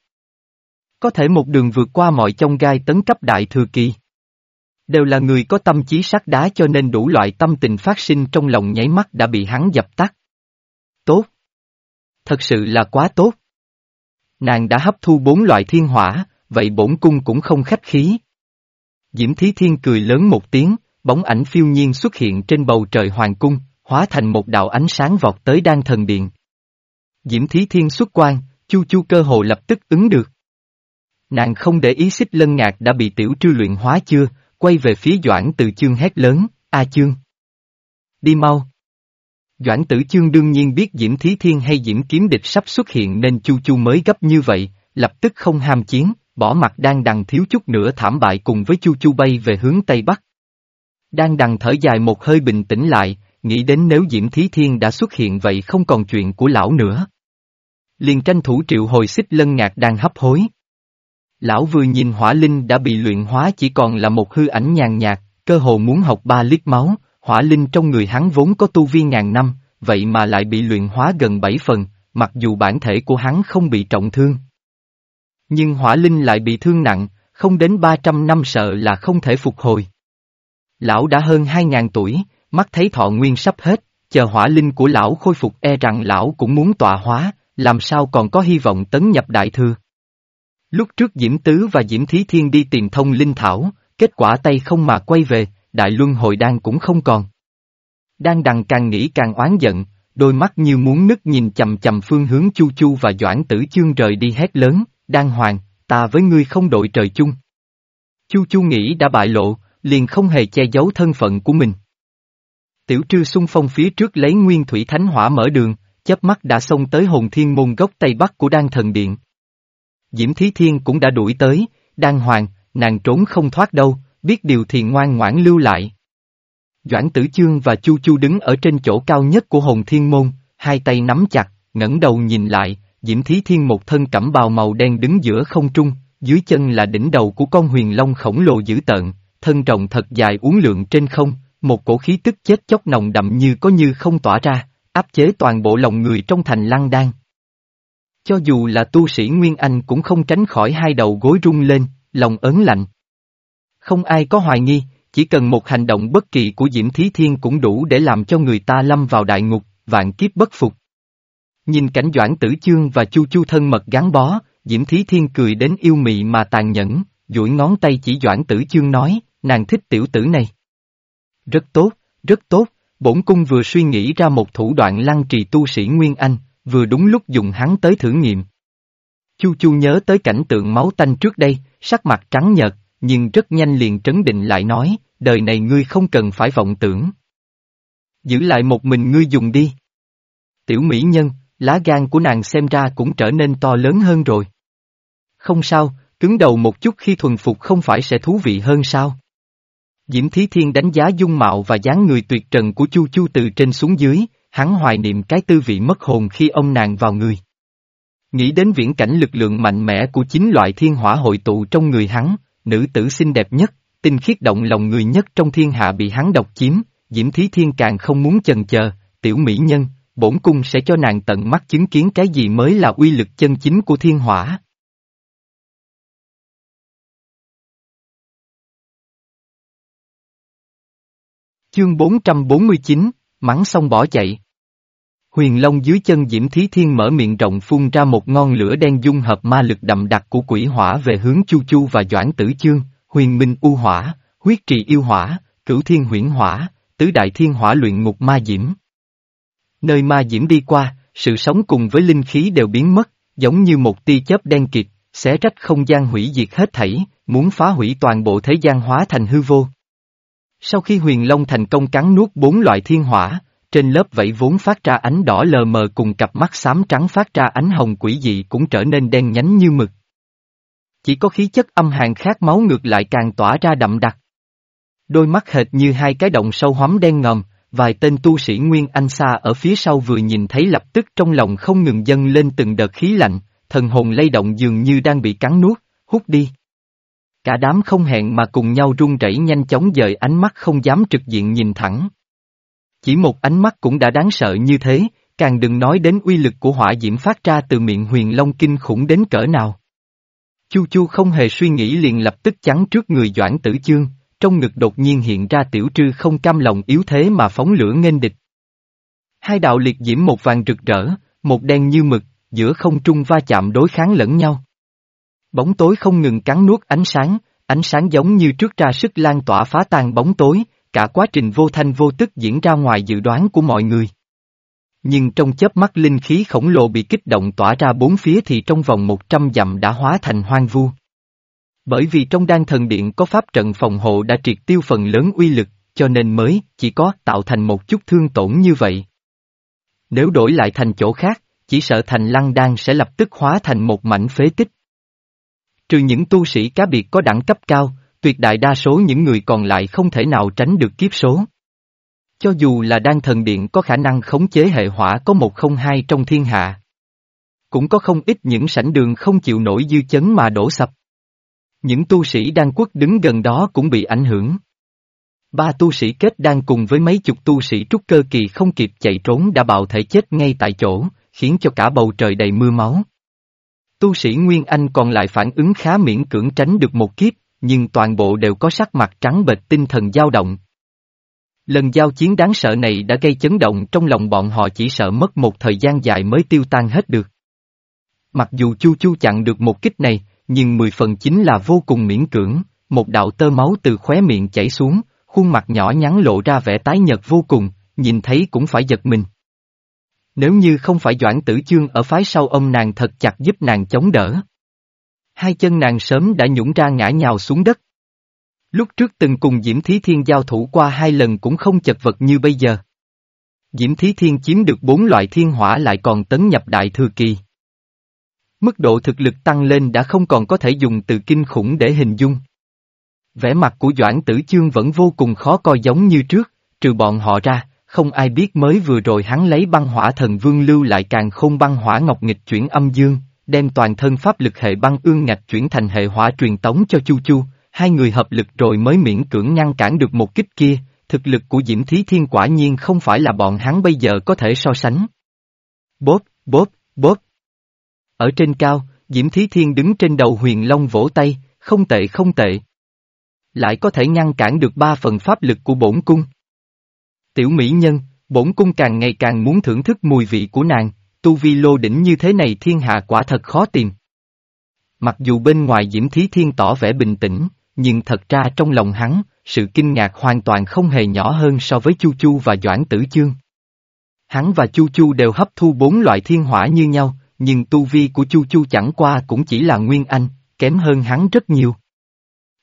có thể một đường vượt qua mọi chông gai tấn cấp đại thừa kỳ. Đều là người có tâm trí sắt đá cho nên đủ loại tâm tình phát sinh trong lòng nháy mắt đã bị hắn dập tắt. Tốt. Thật sự là quá tốt. Nàng đã hấp thu bốn loại thiên hỏa, vậy bổn cung cũng không khách khí. Diễm Thí Thiên cười lớn một tiếng, bóng ảnh phiêu nhiên xuất hiện trên bầu trời hoàng cung, hóa thành một đạo ánh sáng vọt tới đan thần điện. Diễm Thí Thiên xuất quan, Chu Chu cơ hồ lập tức ứng được. Nàng không để ý xích lân ngạc đã bị tiểu trư luyện hóa chưa, quay về phía Doãn tử Chương hét lớn, A Chương. Đi mau. Doãn Tử Chương đương nhiên biết Diễm Thí Thiên hay Diễm Kiếm Địch sắp xuất hiện nên Chu Chu mới gấp như vậy, lập tức không ham chiến, bỏ mặt đang đằng thiếu chút nữa thảm bại cùng với Chu Chu bay về hướng Tây Bắc. Đang đằng thở dài một hơi bình tĩnh lại, nghĩ đến nếu Diễm Thí Thiên đã xuất hiện vậy không còn chuyện của lão nữa. Liền tranh thủ triệu hồi xích lân ngạc đang hấp hối. Lão vừa nhìn hỏa linh đã bị luyện hóa chỉ còn là một hư ảnh nhàn nhạt, cơ hồ muốn học ba lít máu, hỏa linh trong người hắn vốn có tu vi ngàn năm, vậy mà lại bị luyện hóa gần bảy phần, mặc dù bản thể của hắn không bị trọng thương. Nhưng hỏa linh lại bị thương nặng, không đến 300 năm sợ là không thể phục hồi. Lão đã hơn 2.000 tuổi, mắt thấy thọ nguyên sắp hết, chờ hỏa linh của lão khôi phục e rằng lão cũng muốn tọa hóa, làm sao còn có hy vọng tấn nhập đại thừa. Lúc trước Diễm Tứ và Diễm Thí Thiên đi tìm thông linh thảo, kết quả tay không mà quay về, đại luân hồi đan cũng không còn. Đang đằng càng nghĩ càng oán giận, đôi mắt như muốn nứt nhìn chầm chầm phương hướng Chu Chu và Doãn Tử Chương rời đi hét lớn, Đan Hoàng, ta với ngươi không đội trời chung. Chu Chu nghĩ đã bại lộ, liền không hề che giấu thân phận của mình. Tiểu trư xung phong phía trước lấy nguyên thủy thánh hỏa mở đường, chớp mắt đã xông tới hồn thiên môn gốc tây bắc của đan thần điện. Diễm Thí Thiên cũng đã đuổi tới, đan hoàng, nàng trốn không thoát đâu, biết điều thì ngoan ngoãn lưu lại. Doãn Tử Chương và Chu Chu đứng ở trên chỗ cao nhất của Hồng thiên môn, hai tay nắm chặt, ngẩng đầu nhìn lại, Diễm Thí Thiên một thân cẩm bào màu đen đứng giữa không trung, dưới chân là đỉnh đầu của con huyền long khổng lồ dữ tợn, thân rộng thật dài uốn lượn trên không, một cổ khí tức chết chóc nồng đậm như có như không tỏa ra, áp chế toàn bộ lòng người trong thành lăng đan. Cho dù là tu sĩ Nguyên Anh cũng không tránh khỏi hai đầu gối rung lên, lòng ớn lạnh. Không ai có hoài nghi, chỉ cần một hành động bất kỳ của Diễm Thí Thiên cũng đủ để làm cho người ta lâm vào đại ngục, vạn kiếp bất phục. Nhìn cảnh Doãn Tử Chương và Chu Chu thân mật gắn bó, Diễm Thí Thiên cười đến yêu mị mà tàn nhẫn, duỗi ngón tay chỉ Doãn Tử Chương nói, nàng thích tiểu tử này. Rất tốt, rất tốt, bổn cung vừa suy nghĩ ra một thủ đoạn lăng trì tu sĩ Nguyên Anh, vừa đúng lúc dùng hắn tới thử nghiệm. Chu Chu nhớ tới cảnh tượng máu tanh trước đây, sắc mặt trắng nhợt, nhưng rất nhanh liền trấn định lại nói, đời này ngươi không cần phải vọng tưởng. Giữ lại một mình ngươi dùng đi. Tiểu mỹ nhân, lá gan của nàng xem ra cũng trở nên to lớn hơn rồi. Không sao, cứng đầu một chút khi thuần phục không phải sẽ thú vị hơn sao? Diễm Thí Thiên đánh giá dung mạo và dáng người tuyệt trần của Chu Chu từ trên xuống dưới, hắn hoài niệm cái tư vị mất hồn khi ông nàng vào người. Nghĩ đến viễn cảnh lực lượng mạnh mẽ của chính loại thiên hỏa hội tụ trong người hắn, nữ tử xinh đẹp nhất, tinh khiết động lòng người nhất trong thiên hạ bị hắn độc chiếm, Diễm Thí Thiên càng không muốn chần chờ, tiểu mỹ nhân, bổn cung sẽ cho nàng tận mắt chứng kiến cái gì mới là uy lực chân chính của thiên hỏa. Chương 449, mắng xong bỏ chạy. Huyền Long dưới chân Diễm Thí Thiên mở miệng rộng phun ra một ngọn lửa đen dung hợp ma lực đậm đặc của quỷ hỏa về hướng Chu Chu và Doãn Tử Chương, Huyền Minh U Hỏa, Huyết Trì Yêu Hỏa, Cửu Thiên Huyễn Hỏa, Tứ Đại Thiên Hỏa luyện ngục ma diễm. Nơi ma diễm đi qua, sự sống cùng với linh khí đều biến mất, giống như một tia chớp đen kịt, xé rách không gian hủy diệt hết thảy, muốn phá hủy toàn bộ thế gian hóa thành hư vô. Sau khi huyền long thành công cắn nuốt bốn loại thiên hỏa, trên lớp vảy vốn phát ra ánh đỏ lờ mờ cùng cặp mắt xám trắng phát ra ánh hồng quỷ dị cũng trở nên đen nhánh như mực. Chỉ có khí chất âm hàn khác máu ngược lại càng tỏa ra đậm đặc. Đôi mắt hệt như hai cái động sâu hóm đen ngòm, vài tên tu sĩ Nguyên Anh xa ở phía sau vừa nhìn thấy lập tức trong lòng không ngừng dâng lên từng đợt khí lạnh, thần hồn lay động dường như đang bị cắn nuốt, hút đi. Cả đám không hẹn mà cùng nhau run rẩy nhanh chóng dời ánh mắt không dám trực diện nhìn thẳng. Chỉ một ánh mắt cũng đã đáng sợ như thế, càng đừng nói đến uy lực của hỏa diễm phát ra từ miệng huyền long kinh khủng đến cỡ nào. Chu Chu không hề suy nghĩ liền lập tức chắn trước người Doãn Tử Chương, trong ngực đột nhiên hiện ra tiểu trư không cam lòng yếu thế mà phóng lửa nghênh địch. Hai đạo liệt diễm một vàng rực rỡ, một đen như mực, giữa không trung va chạm đối kháng lẫn nhau. Bóng tối không ngừng cắn nuốt ánh sáng, ánh sáng giống như trước ra sức lan tỏa phá tan bóng tối, cả quá trình vô thanh vô tức diễn ra ngoài dự đoán của mọi người. Nhưng trong chớp mắt linh khí khổng lồ bị kích động tỏa ra bốn phía thì trong vòng một trăm dặm đã hóa thành hoang vu. Bởi vì trong đan thần điện có pháp trận phòng hộ đã triệt tiêu phần lớn uy lực, cho nên mới chỉ có tạo thành một chút thương tổn như vậy. Nếu đổi lại thành chỗ khác, chỉ sợ thành lăng đan sẽ lập tức hóa thành một mảnh phế tích. Trừ những tu sĩ cá biệt có đẳng cấp cao, tuyệt đại đa số những người còn lại không thể nào tránh được kiếp số. Cho dù là đan thần điện có khả năng khống chế hệ hỏa có một không hai trong thiên hạ. Cũng có không ít những sảnh đường không chịu nổi dư chấn mà đổ sập. Những tu sĩ đan quốc đứng gần đó cũng bị ảnh hưởng. Ba tu sĩ kết đan cùng với mấy chục tu sĩ trúc cơ kỳ không kịp chạy trốn đã bạo thể chết ngay tại chỗ, khiến cho cả bầu trời đầy mưa máu. Tu sĩ Nguyên Anh còn lại phản ứng khá miễn cưỡng tránh được một kiếp, nhưng toàn bộ đều có sắc mặt trắng bệch tinh thần dao động. Lần giao chiến đáng sợ này đã gây chấn động trong lòng bọn họ chỉ sợ mất một thời gian dài mới tiêu tan hết được. Mặc dù Chu Chu chặn được một kích này, nhưng mười phần chính là vô cùng miễn cưỡng, một đạo tơ máu từ khóe miệng chảy xuống, khuôn mặt nhỏ nhắn lộ ra vẻ tái nhợt vô cùng, nhìn thấy cũng phải giật mình. Nếu như không phải Doãn Tử Chương ở phái sau ông nàng thật chặt giúp nàng chống đỡ. Hai chân nàng sớm đã nhũng ra ngã nhào xuống đất. Lúc trước từng cùng Diễm Thí Thiên giao thủ qua hai lần cũng không chật vật như bây giờ. Diễm Thí Thiên chiếm được bốn loại thiên hỏa lại còn tấn nhập đại thừa kỳ. Mức độ thực lực tăng lên đã không còn có thể dùng từ kinh khủng để hình dung. Vẻ mặt của Doãn Tử Chương vẫn vô cùng khó coi giống như trước, trừ bọn họ ra, không ai biết mới vừa rồi hắn lấy băng hỏa thần vương lưu lại càng không băng hỏa ngọc nghịch chuyển âm dương, đem toàn thân pháp lực hệ băng ương ngạch chuyển thành hệ hỏa truyền tống cho Chu Chu, hai người hợp lực rồi mới miễn cưỡng ngăn cản được một kích kia, thực lực của Diễm Thí Thiên quả nhiên không phải là bọn hắn bây giờ có thể so sánh. Bốp, bốp, bốp. Ở trên cao, Diễm Thí Thiên đứng trên đầu huyền long vỗ tay, không tệ không tệ. Lại có thể ngăn cản được ba phần pháp lực của bổn cung. Tiểu mỹ nhân, bổn cung càng ngày càng muốn thưởng thức mùi vị của nàng, tu vi lô đỉnh như thế này thiên hạ quả thật khó tìm. Mặc dù bên ngoài Diễm Thí Thiên tỏ vẻ bình tĩnh, nhưng thật ra trong lòng hắn, sự kinh ngạc hoàn toàn không hề nhỏ hơn so với Chu Chu và Doãn Tử Chương. Hắn và Chu Chu đều hấp thu bốn loại thiên hỏa như nhau, nhưng tu vi của Chu Chu chẳng qua cũng chỉ là Nguyên Anh, kém hơn hắn rất nhiều.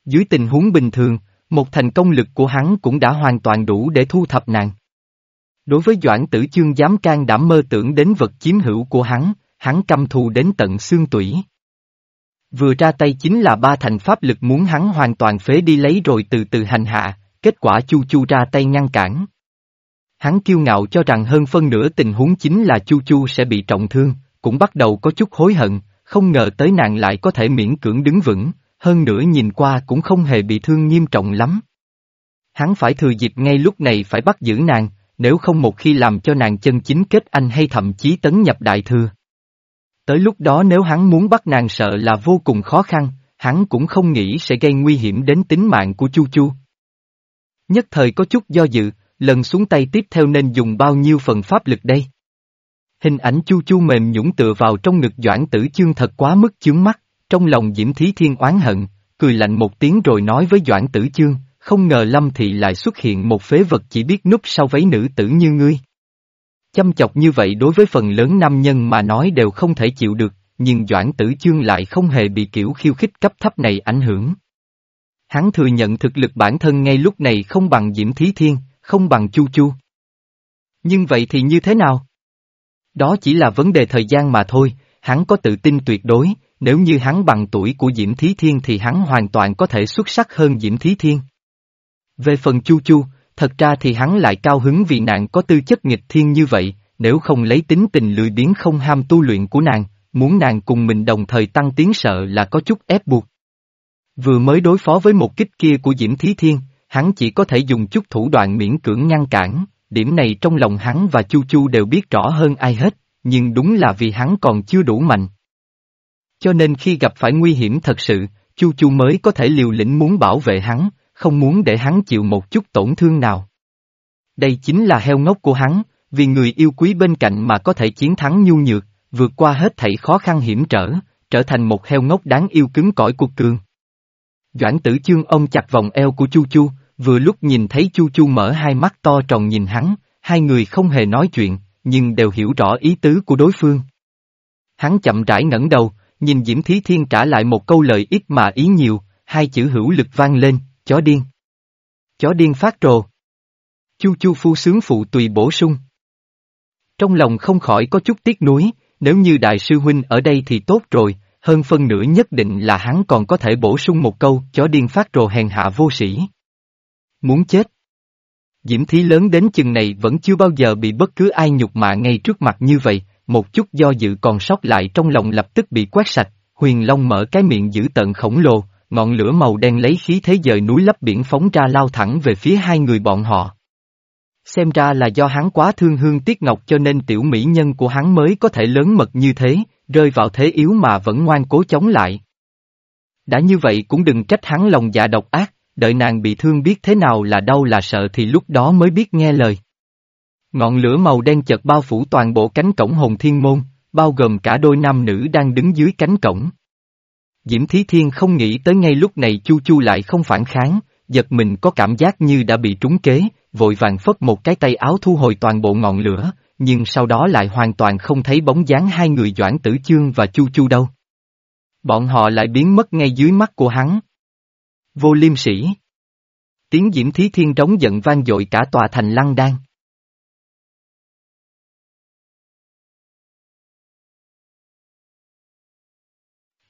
Dưới tình huống bình thường, một thành công lực của hắn cũng đã hoàn toàn đủ để thu thập nàng. Đối với Doãn Tử Chương dám can đảm mơ tưởng đến vật chiếm hữu của hắn, hắn căm thù đến tận xương tủy. Vừa ra tay chính là ba thành pháp lực muốn hắn hoàn toàn phế đi lấy rồi từ từ hành hạ, kết quả Chu Chu ra tay ngăn cản. Hắn kiêu ngạo cho rằng hơn phân nửa tình huống chính là Chu Chu sẽ bị trọng thương, cũng bắt đầu có chút hối hận, không ngờ tới nàng lại có thể miễn cưỡng đứng vững, hơn nữa nhìn qua cũng không hề bị thương nghiêm trọng lắm. Hắn phải thừa dịp ngay lúc này phải bắt giữ nàng, nếu không một khi làm cho nàng chân chính kết anh hay thậm chí tấn nhập đại thừa. Tới lúc đó nếu hắn muốn bắt nàng sợ là vô cùng khó khăn, hắn cũng không nghĩ sẽ gây nguy hiểm đến tính mạng của Chu Chu. Nhất thời có chút do dự, lần xuống tay tiếp theo nên dùng bao nhiêu phần pháp lực đây? Hình ảnh Chu Chu mềm nhũng tựa vào trong ngực Doãn Tử Chương thật quá mức chướng mắt, trong lòng Diễm Thí Thiên oán hận, cười lạnh một tiếng rồi nói với Doãn Tử Chương, không ngờ Lâm Thị lại xuất hiện một phế vật chỉ biết núp sau váy nữ tử như ngươi. Chăm chọc như vậy đối với phần lớn nam nhân mà nói đều không thể chịu được, nhưng Doãn Tử Chương lại không hề bị kiểu khiêu khích cấp thấp này ảnh hưởng. Hắn thừa nhận thực lực bản thân ngay lúc này không bằng Diễm Thí Thiên, không bằng Chu Chu. Nhưng vậy thì như thế nào? Đó chỉ là vấn đề thời gian mà thôi, hắn có tự tin tuyệt đối, nếu như hắn bằng tuổi của Diễm Thí Thiên thì hắn hoàn toàn có thể xuất sắc hơn Diễm Thí Thiên. Về phần Chu Chu, thật ra thì hắn lại cao hứng vì nàng có tư chất nghịch thiên như vậy, nếu không lấy tính tình lười biếng không ham tu luyện của nàng, muốn nàng cùng mình đồng thời tăng tiến sợ là có chút ép buộc. Vừa mới đối phó với một kích kia của Diễm Thí Thiên, hắn chỉ có thể dùng chút thủ đoạn miễn cưỡng ngăn cản, điểm này trong lòng hắn và Chu Chu đều biết rõ hơn ai hết, nhưng đúng là vì hắn còn chưa đủ mạnh. Cho nên khi gặp phải nguy hiểm thật sự, Chu Chu mới có thể liều lĩnh muốn bảo vệ hắn, không muốn để hắn chịu một chút tổn thương nào. Đây chính là heo ngốc của hắn, vì người yêu quý bên cạnh mà có thể chiến thắng nhu nhược, vượt qua hết thảy khó khăn hiểm trở, trở thành một heo ngốc đáng yêu cứng cỏi của cường. Doãn tử chương ông chặt vòng eo của Chu Chu, vừa lúc nhìn thấy Chu Chu mở hai mắt to tròn nhìn hắn, hai người không hề nói chuyện, nhưng đều hiểu rõ ý tứ của đối phương. Hắn chậm rãi ngẩng đầu, nhìn Diễm Thí Thiên trả lại một câu lời ít mà ý nhiều, hai chữ hữu lực vang lên, chó điên. Chó điên phát trồ. Chu chu phu sướng phụ tùy bổ sung. Trong lòng không khỏi có chút tiếc nuối, nếu như đại sư huynh ở đây thì tốt rồi, hơn phân nửa nhất định là hắn còn có thể bổ sung một câu chó điên phát rồ hèn hạ vô sĩ. Muốn chết. Diễm thí lớn đến chừng này vẫn chưa bao giờ bị bất cứ ai nhục mạ ngay trước mặt như vậy, một chút do dự còn sót lại trong lòng lập tức bị quét sạch, huyền long mở cái miệng giữ tận khổng lồ, ngọn lửa màu đen lấy khí thế dời núi lấp biển phóng ra lao thẳng về phía hai người bọn họ. Xem ra là do hắn quá thương hương tiếc ngọc cho nên tiểu mỹ nhân của hắn mới có thể lớn mật như thế, rơi vào thế yếu mà vẫn ngoan cố chống lại. Đã như vậy cũng đừng trách hắn lòng dạ độc ác, đợi nàng bị thương biết thế nào là đau là sợ thì lúc đó mới biết nghe lời. Ngọn lửa màu đen chợt bao phủ toàn bộ cánh cổng hồn thiên môn, bao gồm cả đôi nam nữ đang đứng dưới cánh cổng. Diễm Thí Thiên không nghĩ tới ngay lúc này Chu Chu lại không phản kháng, giật mình có cảm giác như đã bị trúng kế, vội vàng phất một cái tay áo thu hồi toàn bộ ngọn lửa, nhưng sau đó lại hoàn toàn không thấy bóng dáng hai người Doãn Tử Chương và Chu Chu đâu. Bọn họ lại biến mất ngay dưới mắt của hắn. Vô liêm sĩ. Tiếng Diễm Thí Thiên trống giận vang dội cả tòa thành lăng đan.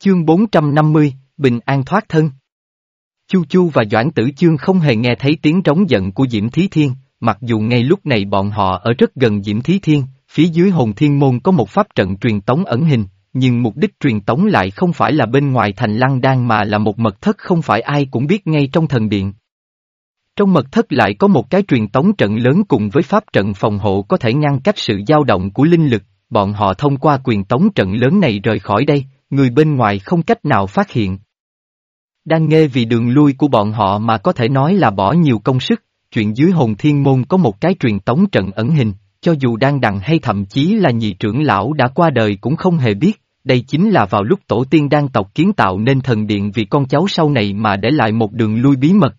Chương 450, Bình An thoát thân. Chu Chu và Doãn Tử Chương không hề nghe thấy tiếng trống giận của Diễm Thí Thiên, mặc dù ngay lúc này bọn họ ở rất gần Diễm Thí Thiên, phía dưới hồn thiên môn có một pháp trận truyền tống ẩn hình, nhưng mục đích truyền tống lại không phải là bên ngoài thành lăng đan mà là một mật thất không phải ai cũng biết ngay trong thần điện. Trong mật thất lại có một cái truyền tống trận lớn cùng với pháp trận phòng hộ có thể ngăn cách sự dao động của linh lực, bọn họ thông qua quyền tống trận lớn này rời khỏi đây, người bên ngoài không cách nào phát hiện. Đang nghe vì đường lui của bọn họ mà có thể nói là bỏ nhiều công sức, chuyện dưới hồn thiên môn có một cái truyền tống trận ẩn hình, cho dù đang đằng hay thậm chí là nhị trưởng lão đã qua đời cũng không hề biết, đây chính là vào lúc tổ tiên đang tộc kiến tạo nên thần điện vì con cháu sau này mà để lại một đường lui bí mật.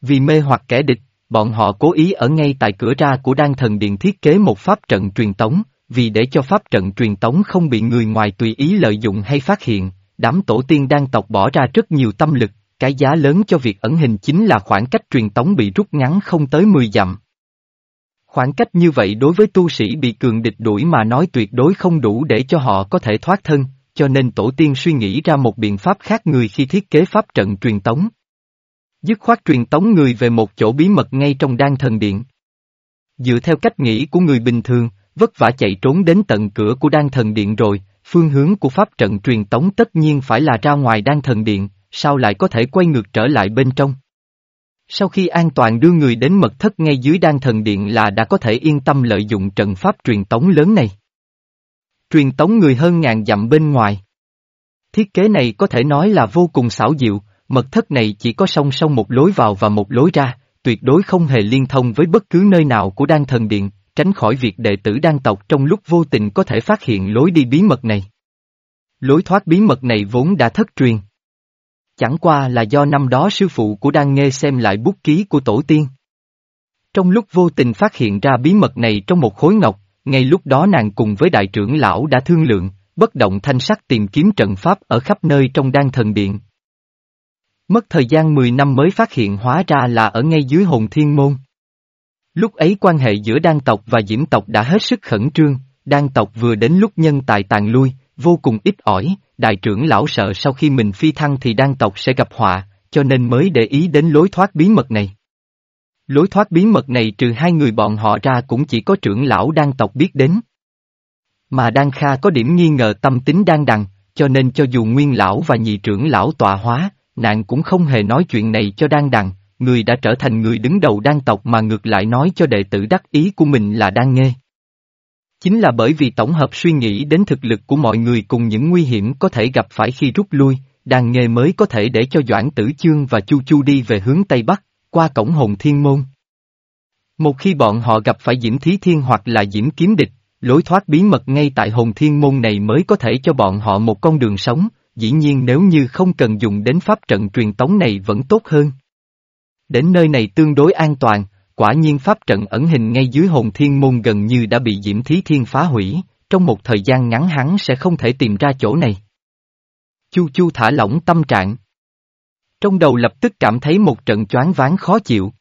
Vì mê hoặc kẻ địch, bọn họ cố ý ở ngay tại cửa ra của đan thần điện thiết kế một pháp trận truyền tống, vì để cho pháp trận truyền tống không bị người ngoài tùy ý lợi dụng hay phát hiện, đám tổ tiên đang tộc bỏ ra rất nhiều tâm lực, cái giá lớn cho việc ẩn hình chính là khoảng cách truyền tống bị rút ngắn không tới 10 dặm. Khoảng cách như vậy đối với tu sĩ bị cường địch đuổi mà nói tuyệt đối không đủ để cho họ có thể thoát thân, cho nên tổ tiên suy nghĩ ra một biện pháp khác người khi thiết kế pháp trận truyền tống. Dứt khoát truyền tống người về một chỗ bí mật ngay trong đan thần điện. Dựa theo cách nghĩ của người bình thường, vất vả chạy trốn đến tận cửa của đan thần điện rồi, phương hướng của pháp trận truyền tống tất nhiên phải là ra ngoài đan thần điện, sao lại có thể quay ngược trở lại bên trong. Sau khi an toàn đưa người đến mật thất ngay dưới đan thần điện là đã có thể yên tâm lợi dụng trận pháp truyền tống lớn này. Truyền tống người hơn ngàn dặm bên ngoài. Thiết kế này có thể nói là vô cùng xảo diệu, mật thất này chỉ có song song một lối vào và một lối ra, tuyệt đối không hề liên thông với bất cứ nơi nào của đan thần điện, tránh khỏi việc đệ tử đan tộc trong lúc vô tình có thể phát hiện lối đi bí mật này. Lối thoát bí mật này vốn đã thất truyền. Chẳng qua là do năm đó sư phụ của Đan Nghê xem lại bút ký của tổ tiên. Trong lúc vô tình phát hiện ra bí mật này trong một khối ngọc, ngay lúc đó nàng cùng với đại trưởng lão đã thương lượng, bất động thanh sắc tìm kiếm trận pháp ở khắp nơi trong đan thần điện. Mất thời gian 10 năm mới phát hiện hóa ra là ở ngay dưới hồn thiên môn. Lúc ấy quan hệ giữa đan tộc và diễm tộc đã hết sức khẩn trương, đan tộc vừa đến lúc nhân tài tàn lui, vô cùng ít ỏi, đại trưởng lão sợ sau khi mình phi thăng thì đan tộc sẽ gặp họa, cho nên mới để ý đến lối thoát bí mật này. Lối thoát bí mật này trừ hai người bọn họ ra cũng chỉ có trưởng lão đan tộc biết đến. Mà đan kha có điểm nghi ngờ tâm tính đan đằng, cho nên cho dù nguyên lão và nhị trưởng lão tọa hóa, nạn cũng không hề nói chuyện này cho đan đằng, người đã trở thành người đứng đầu đan tộc mà ngược lại nói cho đệ tử đắc ý của mình là đan nghê. Chính là bởi vì tổng hợp suy nghĩ đến thực lực của mọi người cùng những nguy hiểm có thể gặp phải khi rút lui, đan nghề mới có thể để cho Doãn Tử Chương và Chu Chu đi về hướng Tây Bắc, qua cổng hồn thiên môn. Một khi bọn họ gặp phải Diễm Thí Thiên hoặc là Diễm Kiếm Địch, lối thoát bí mật ngay tại hồn thiên môn này mới có thể cho bọn họ một con đường sống, dĩ nhiên nếu như không cần dùng đến pháp trận truyền tống này vẫn tốt hơn. Đến nơi này tương đối an toàn, quả nhiên pháp trận ẩn hình ngay dưới hồn thiên môn gần như đã bị Diễm Thí Thiên phá hủy, trong một thời gian ngắn hắn sẽ không thể tìm ra chỗ này. Chu Chu thả lỏng tâm trạng. Trong đầu lập tức cảm thấy một trận choáng váng khó chịu.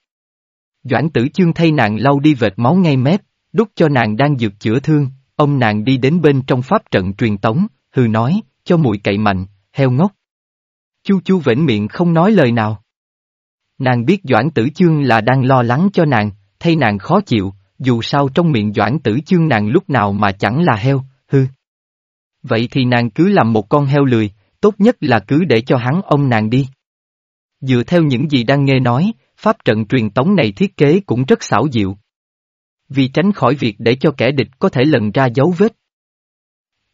Doãn tử chương thay nàng lau đi vệt máu ngay mép, đút cho nàng đang dược chữa thương, ông nàng đi đến bên trong pháp trận truyền tống, hư nói, cho mũi cậy mạnh, heo ngốc. Chu Chu vĩnh miệng không nói lời nào. Nàng biết Doãn Tử Chương là đang lo lắng cho nàng, thay nàng khó chịu, dù sao trong miệng Doãn Tử Chương nàng lúc nào mà chẳng là heo, hư. Vậy thì nàng cứ làm một con heo lười, tốt nhất là cứ để cho hắn ông nàng đi. Dựa theo những gì đang nghe nói, pháp trận truyền tống này thiết kế cũng rất xảo diệu. vì tránh khỏi việc để cho kẻ địch có thể lần ra dấu vết.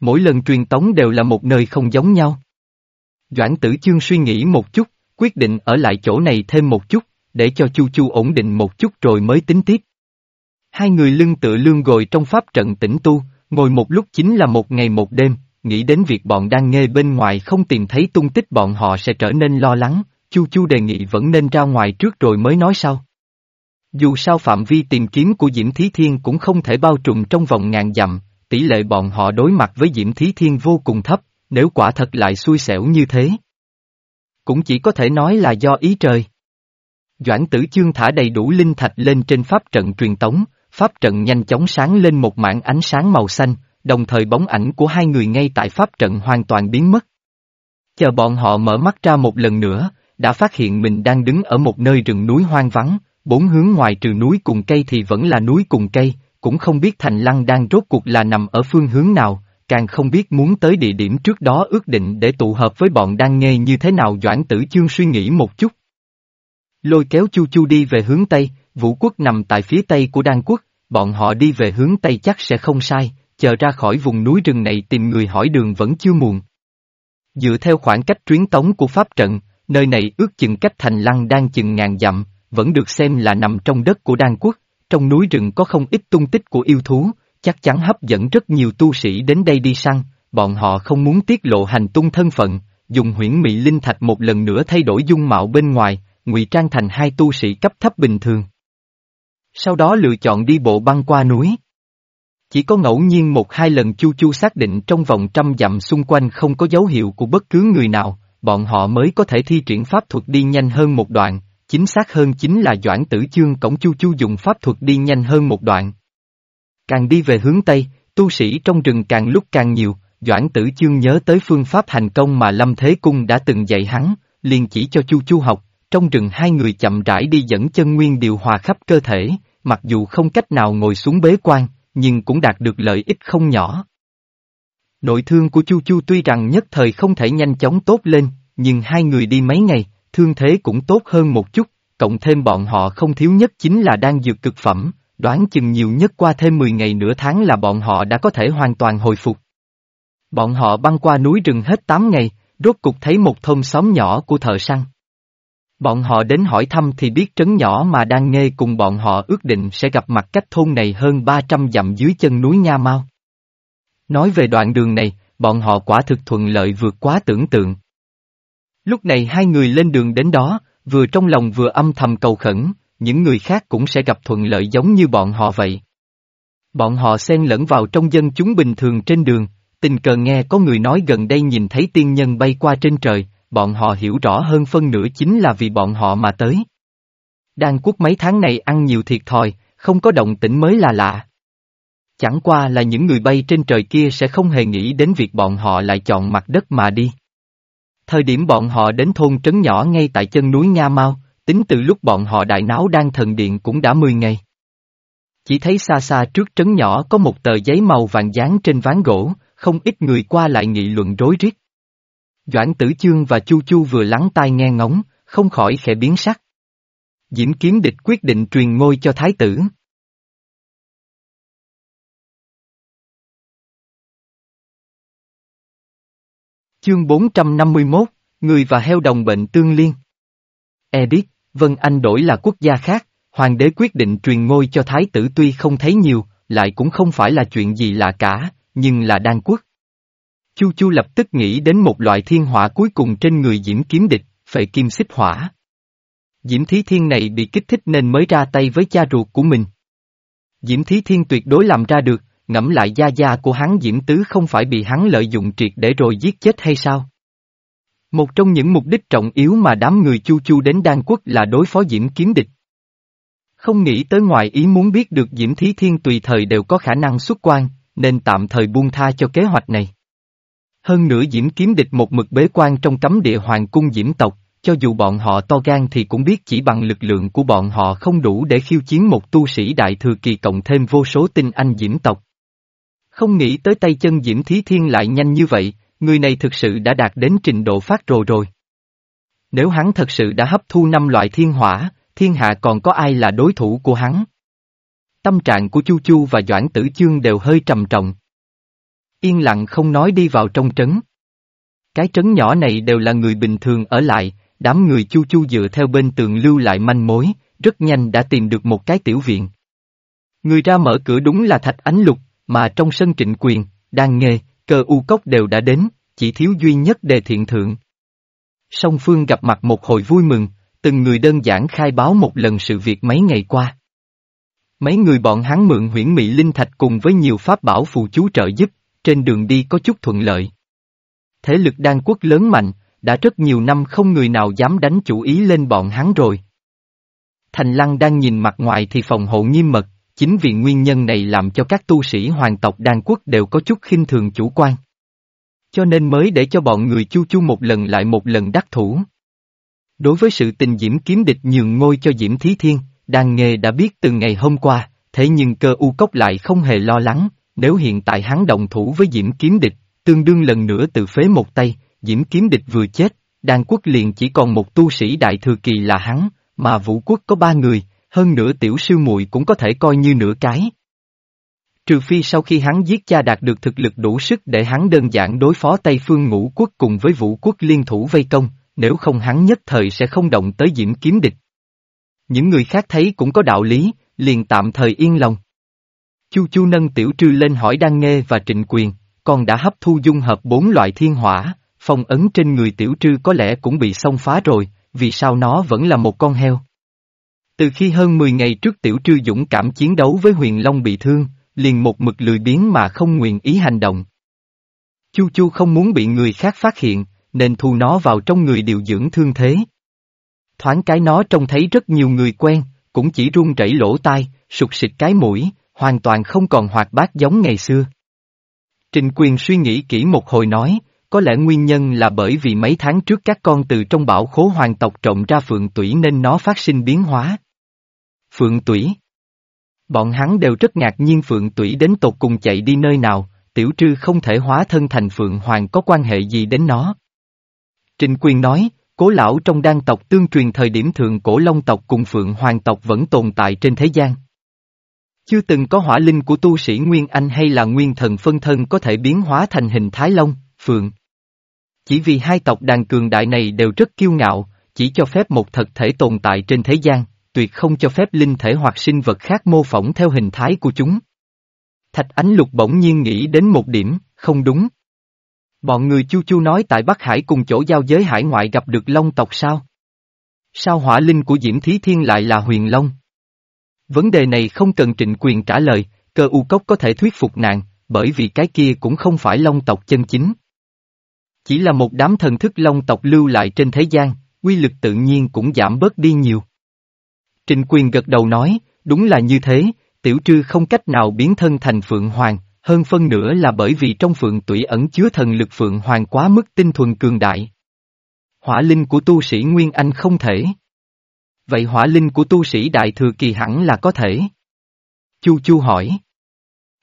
Mỗi lần truyền tống đều là một nơi không giống nhau. Doãn tử chương suy nghĩ một chút, quyết định ở lại chỗ này thêm một chút, để cho Chu Chu ổn định một chút rồi mới tính tiếp. Hai người lưng tựa lương ngồi trong pháp trận tĩnh tu, ngồi một lúc chính là một ngày một đêm, nghĩ đến việc bọn đang nghe bên ngoài không tìm thấy tung tích bọn họ sẽ trở nên lo lắng, Chu Chu đề nghị vẫn nên ra ngoài trước rồi mới nói sau. Dù sao phạm vi tìm kiếm của Diễm Thí Thiên cũng không thể bao trùm trong vòng ngàn dặm, tỷ lệ bọn họ đối mặt với Diễm Thí Thiên vô cùng thấp, nếu quả thật lại xui xẻo như thế. Cũng chỉ có thể nói là do ý trời. Doãn tử chương thả đầy đủ linh thạch lên trên pháp trận truyền tống, pháp trận nhanh chóng sáng lên một mảng ánh sáng màu xanh, đồng thời bóng ảnh của hai người ngay tại pháp trận hoàn toàn biến mất. Chờ bọn họ mở mắt ra một lần nữa, đã phát hiện mình đang đứng ở một nơi rừng núi hoang vắng, bốn hướng ngoài trừ núi cùng cây thì vẫn là núi cùng cây, cũng không biết Thành Lăng đang rốt cuộc là nằm ở phương hướng nào, càng không biết muốn tới địa điểm trước đó ước định để tụ hợp với bọn đang nghe như thế nào Doãn Tử Chương suy nghĩ một chút. Lôi kéo Chu Chu đi về hướng Tây, Vũ quốc nằm tại phía Tây của Đan quốc, bọn họ đi về hướng Tây chắc sẽ không sai, chờ ra khỏi vùng núi rừng này tìm người hỏi đường vẫn chưa muộn. Dựa theo khoảng cách truyền tống của Pháp trận, nơi này ước chừng cách thành lăng đang chừng ngàn dặm, vẫn được xem là nằm trong đất của Đan quốc, trong núi rừng có không ít tung tích của yêu thú, chắc chắn hấp dẫn rất nhiều tu sĩ đến đây đi săn, bọn họ không muốn tiết lộ hành tung thân phận, dùng huyễn mị linh thạch một lần nữa thay đổi dung mạo bên ngoài, ngụy trang thành hai tu sĩ cấp thấp bình thường. Sau đó lựa chọn đi bộ băng qua núi. Chỉ có ngẫu nhiên một hai lần Chu Chu xác định trong vòng trăm dặm xung quanh không có dấu hiệu của bất cứ người nào, bọn họ mới có thể thi triển pháp thuật đi nhanh hơn một đoạn, chính xác hơn chính là Doãn Tử Chương cổng Chu Chu dùng pháp thuật đi nhanh hơn một đoạn. Càng đi về hướng Tây, tu sĩ trong rừng càng lúc càng nhiều, Doãn Tử Chương nhớ tới phương pháp hành công mà Lâm Thế Cung đã từng dạy hắn, liền chỉ cho Chu Chu học, trong rừng hai người chậm rãi đi dẫn chân nguyên điều hòa khắp cơ thể, mặc dù không cách nào ngồi xuống bế quan, nhưng cũng đạt được lợi ích không nhỏ. Nội thương của Chu Chu tuy rằng nhất thời không thể nhanh chóng tốt lên, nhưng hai người đi mấy ngày, thương thế cũng tốt hơn một chút, cộng thêm bọn họ không thiếu nhất chính là đang dược cực phẩm, đoán chừng nhiều nhất qua thêm 10 ngày nửa tháng là bọn họ đã có thể hoàn toàn hồi phục. Bọn họ băng qua núi rừng hết 8 ngày, rốt cục thấy một thôn xóm nhỏ của thợ săn. Bọn họ đến hỏi thăm thì biết trấn nhỏ mà đang nghe cùng bọn họ ước định sẽ gặp mặt cách thôn này hơn 300 dặm dưới chân núi Nha Mau. Nói về đoạn đường này, bọn họ quả thực thuận lợi vượt quá tưởng tượng. Lúc này hai người lên đường đến đó, vừa trong lòng vừa âm thầm cầu khẩn, những người khác cũng sẽ gặp thuận lợi giống như bọn họ vậy. Bọn họ xen lẫn vào trong dân chúng bình thường trên đường, tình cờ nghe có người nói gần đây nhìn thấy tiên nhân bay qua trên trời, bọn họ hiểu rõ hơn phân nửa chính là vì bọn họ mà tới. Đan quốc mấy tháng này ăn nhiều thiệt thòi, không có động tĩnh mới là lạ. Chẳng qua là những người bay trên trời kia sẽ không hề nghĩ đến việc bọn họ lại chọn mặt đất mà đi. Thời điểm bọn họ đến thôn trấn nhỏ ngay tại chân núi Nha Mau, tính từ lúc bọn họ đại náo đang thần điện cũng đã 10 ngày. Chỉ thấy xa xa trước trấn nhỏ có một tờ giấy màu vàng dán trên ván gỗ, không ít người qua lại nghị luận rối rít. Doãn Tử Chương và Chu Chu vừa lắng tai nghe ngóng, không khỏi khẽ biến sắc. Diễm Kiếm Địch quyết định truyền ngôi cho Thái tử. Chương 451, Người và heo đồng bệnh tương liên. Edit Vân Anh đổi là quốc gia khác, hoàng đế quyết định truyền ngôi cho thái tử tuy không thấy nhiều, lại cũng không phải là chuyện gì lạ cả, nhưng là đan quốc. Chu Chu lập tức nghĩ đến một loại thiên hỏa cuối cùng trên người Diễm Kiếm Địch, phệ kim xích hỏa. Diễm Thí Thiên này bị kích thích nên mới ra tay với cha ruột của mình. Diễm Thí Thiên tuyệt đối làm ra được, ngẫm lại gia gia của hắn Diễm Tứ không phải bị hắn lợi dụng triệt để rồi giết chết hay sao? Một trong những mục đích trọng yếu mà đám người Chu Chu đến Đan Quốc là đối phó Diễm Kiếm Địch. Không nghĩ tới ngoài ý muốn biết được Diễm Thí Thiên tùy thời đều có khả năng xuất quan, nên tạm thời buông tha cho kế hoạch này. Hơn nữa Diễm Kiếm Địch một mực bế quan trong cấm địa hoàng cung Diễm tộc, cho dù bọn họ to gan thì cũng biết chỉ bằng lực lượng của bọn họ không đủ để khiêu chiến một tu sĩ đại thừa kỳ cộng thêm vô số tinh anh Diễm tộc. Không nghĩ tới tay chân Diễm Thí Thiên lại nhanh như vậy, người này thực sự đã đạt đến trình độ phát rồ rồi. Nếu hắn thật sự đã hấp thu năm loại thiên hỏa, thiên hạ còn có ai là đối thủ của hắn? Tâm trạng của Chu Chu và Doãn Tử Chương đều hơi trầm trọng. Yên lặng không nói đi vào trong trấn. Cái trấn nhỏ này đều là người bình thường ở lại, đám người Chu Chu dựa theo bên tường lưu lại manh mối, rất nhanh đã tìm được một cái tiểu viện. Người ra mở cửa đúng là Thạch Ánh Lục, mà trong sân trịnh quyền, đang nghề, cơ u cốc đều đã đến, chỉ thiếu duy nhất đề thiện thượng. Song Phương gặp mặt một hồi vui mừng, từng người đơn giản khai báo một lần sự việc mấy ngày qua. Mấy người bọn hắn mượn huyễn Mỹ Linh Thạch cùng với nhiều pháp bảo phù chú trợ giúp, trên đường đi có chút thuận lợi. Thế lực đan quốc lớn mạnh, đã rất nhiều năm không người nào dám đánh chủ ý lên bọn hắn rồi. Thành Lăng đang nhìn mặt ngoài thì phòng hộ nghiêm mật, chính vì nguyên nhân này làm cho các tu sĩ hoàng tộc đan quốc đều có chút khinh thường chủ quan. Cho nên mới để cho bọn người chu chu một lần lại một lần đắc thủ. Đối với sự tình Diễm kiếm địch nhường ngôi cho Diễm Thí Thiên, đan nghề đã biết từ ngày hôm qua, thế nhưng cơ u cốc lại không hề lo lắng, nếu hiện tại hắn động thủ với Diễm kiếm địch, tương đương lần nữa tự phế một tay, Diễm kiếm địch vừa chết, đan quốc liền chỉ còn một tu sĩ đại thừa kỳ là hắn, mà vũ quốc có ba người, hơn nữa tiểu sư muội cũng có thể coi như nửa cái. Trừ phi sau khi hắn giết cha đạt được thực lực đủ sức để hắn đơn giản đối phó Tây Phương ngũ quốc cùng với vũ quốc liên thủ vây công, nếu không hắn nhất thời sẽ không động tới diễm kiếm địch. Những người khác thấy cũng có đạo lý, liền tạm thời yên lòng. Chu Chu nâng tiểu trư lên hỏi đan nghe và trịnh quyền, con đã hấp thu dung hợp bốn loại thiên hỏa, phong ấn trên người tiểu trư có lẽ cũng bị xông phá rồi, vì sao nó vẫn là một con heo. Từ khi hơn 10 ngày trước tiểu trư dũng cảm chiến đấu với huyền long bị thương, liền một mực lười biếng mà không nguyện ý hành động. Chu Chu không muốn bị người khác phát hiện, nên thu nó vào trong người điều dưỡng thương thế. Thoáng cái nó trông thấy rất nhiều người quen, cũng chỉ run rẩy lỗ tai, sụt xịt cái mũi, hoàn toàn không còn hoạt bát giống ngày xưa. Trình quyền suy nghĩ kỹ một hồi nói, có lẽ nguyên nhân là bởi vì mấy tháng trước các con từ trong bảo khố hoàng tộc trộm ra phượng tủy nên nó phát sinh biến hóa. Phượng tủy Bọn hắn đều rất ngạc nhiên phượng tủy đến tột cùng chạy đi nơi nào, tiểu trư không thể hóa thân thành phượng hoàng có quan hệ gì đến nó. Trình quyền nói, cố lão trong đan tộc tương truyền thời điểm thượng cổ long tộc cùng phượng hoàng tộc vẫn tồn tại trên thế gian. Chưa từng có hỏa linh của tu sĩ Nguyên Anh hay là Nguyên thần phân thân có thể biến hóa thành hình Thái Long, Phượng. Chỉ vì hai tộc đàn cường đại này đều rất kiêu ngạo, chỉ cho phép một thật thể tồn tại trên thế gian, tuyệt không cho phép linh thể hoặc sinh vật khác mô phỏng theo hình thái của chúng. Thạch Ánh Lục bỗng nhiên nghĩ đến một điểm, không đúng. Bọn người Chu Chu nói tại Bắc Hải cùng chỗ giao giới hải ngoại gặp được Long tộc sao? Sao hỏa linh của Diễm Thí Thiên lại là huyền Long? Vấn đề này không cần trịnh quyền trả lời, cơ u cốc có thể thuyết phục nàng, bởi vì cái kia cũng không phải Long tộc chân chính. Chỉ là một đám thần thức Long tộc lưu lại trên thế gian, quy lực tự nhiên cũng giảm bớt đi nhiều. Trịnh quyền gật đầu nói, đúng là như thế, tiểu trư không cách nào biến thân thành Phượng Hoàng, hơn phân nữa là bởi vì trong phượng tủy ẩn chứa thần lực phượng hoàng quá mức tinh thuần cường đại. Hỏa linh của tu sĩ Nguyên Anh không thể. Vậy hỏa linh của tu sĩ Đại Thừa Kỳ hẳn là có thể. Chu Chu hỏi.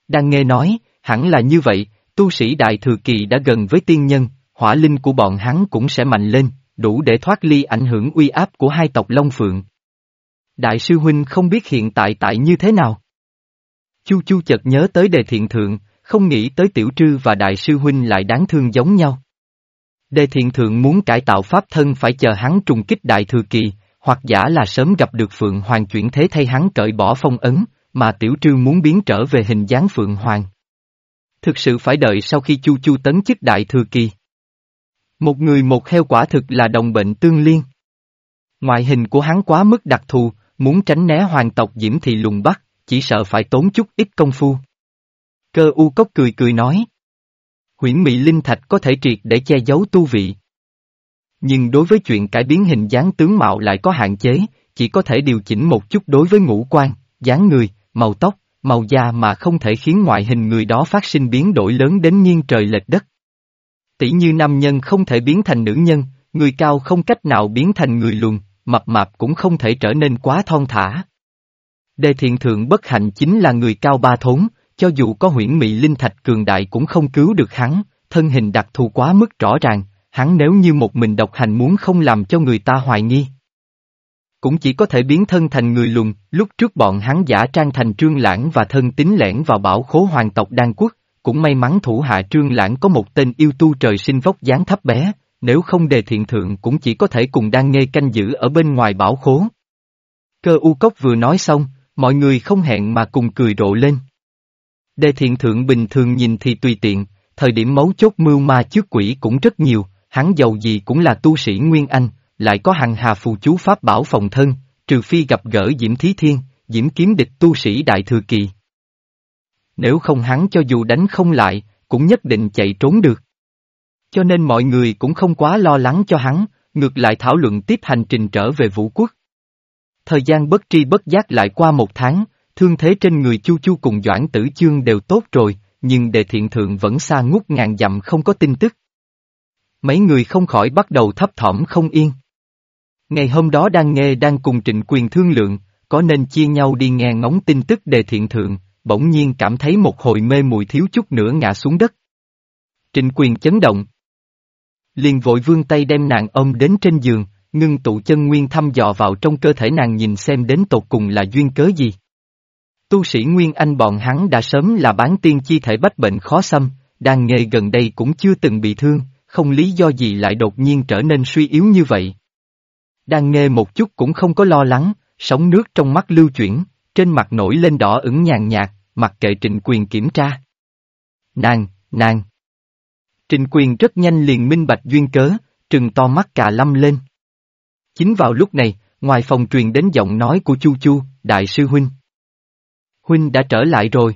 Đang nghe nói, hẳn là như vậy, tu sĩ Đại Thừa Kỳ đã gần với tiên nhân, hỏa linh của bọn hắn cũng sẽ mạnh lên, đủ để thoát ly ảnh hưởng uy áp của hai tộc Long Phượng. Đại sư Huynh không biết hiện tại tại như thế nào. Chu Chu chợt nhớ tới đề thiện thượng, không nghĩ tới tiểu trư và đại sư huynh lại đáng thương giống nhau. Đề thiện thượng muốn cải tạo pháp thân phải chờ hắn trùng kích đại thừa kỳ, hoặc giả là sớm gặp được Phượng Hoàng chuyển thế thay hắn cởi bỏ phong ấn, mà tiểu trư muốn biến trở về hình dáng Phượng Hoàng. Thực sự phải đợi sau khi Chu Chu tấn chức đại thừa kỳ. Một người một heo quả thực là đồng bệnh tương liên. Ngoại hình của hắn quá mức đặc thù, muốn tránh né hoàng tộc Diễm thì lùng bắt, chỉ sợ phải tốn chút ít công phu. Cơ u cốc cười cười nói. Huyễn Mỹ Linh Thạch có thể triệt để che giấu tu vị. Nhưng đối với chuyện cải biến hình dáng tướng mạo lại có hạn chế, chỉ có thể điều chỉnh một chút đối với ngũ quan, dáng người, màu tóc, màu da mà không thể khiến ngoại hình người đó phát sinh biến đổi lớn đến nghiêng trời lệch đất. Tỷ như nam nhân không thể biến thành nữ nhân, người cao không cách nào biến thành người lùn, mập mạp cũng không thể trở nên quá thon thả. Đề thiện thượng bất hạnh chính là người cao ba thốn, cho dù có huyễn mị linh thạch cường đại cũng không cứu được hắn, thân hình đặc thù quá mức rõ ràng, hắn nếu như một mình độc hành muốn không làm cho người ta hoài nghi. cũng chỉ có thể biến thân thành người lùn, lúc trước bọn hắn giả trang thành trương lãng và thân tính lẻn vào bảo khố hoàng tộc đan quốc, cũng may mắn thủ hạ trương lãng có một tên yêu tu trời sinh vóc dáng thấp bé, nếu không đề thiện thượng cũng chỉ có thể cùng đang nghe canh giữ ở bên ngoài bảo khố. Cơ u cốc vừa nói xong, mọi người không hẹn mà cùng cười rộ lên. Đề thiện thượng bình thường nhìn thì tùy tiện, thời điểm mấu chốt mưu ma trước quỷ cũng rất nhiều, hắn giàu gì cũng là tu sĩ Nguyên Anh, lại có hàng hà phù chú pháp bảo phòng thân, trừ phi gặp gỡ Diễm Thí Thiên, Diễm Kiếm địch tu sĩ Đại Thừa Kỳ. Nếu không hắn cho dù đánh không lại, cũng nhất định chạy trốn được. Cho nên mọi người cũng không quá lo lắng cho hắn, ngược lại thảo luận tiếp hành trình trở về vũ quốc. Thời gian bất tri bất giác lại qua một tháng, thương thế trên người Chu Chu cùng Doãn Tử Chương đều tốt rồi, nhưng đề thiện thượng vẫn xa ngút ngàn dặm không có tin tức. Mấy người không khỏi bắt đầu thấp thỏm không yên. Ngày hôm đó đang nghe đang cùng trịnh quyền thương lượng, có nên chia nhau đi nghe ngóng tin tức đề thiện thượng, bỗng nhiên cảm thấy một hồi mê mùi thiếu chút nữa ngã xuống đất. Trịnh quyền chấn động. Liền vội vương tay đem nàng ôm đến trên giường, ngưng tụ chân nguyên thăm dò vào trong cơ thể nàng nhìn xem đến tột cùng là duyên cớ gì. Tu sĩ Nguyên Anh bọn hắn đã sớm là bán tiên chi thể bách bệnh khó xâm, đang nghề gần đây cũng chưa từng bị thương, không lý do gì lại đột nhiên trở nên suy yếu như vậy. Đang nghe một chút cũng không có lo lắng, sóng nước trong mắt lưu chuyển, trên mặt nổi lên đỏ ửng nhàn nhạt, mặc kệ trịnh quyền kiểm tra. Nàng, nàng. Trịnh quyền rất nhanh liền minh bạch duyên cớ, trừng to mắt cà lâm lên. Chính vào lúc này, ngoài phòng truyền đến giọng nói của Chu Chu, đại sư huynh. Huynh đã trở lại rồi.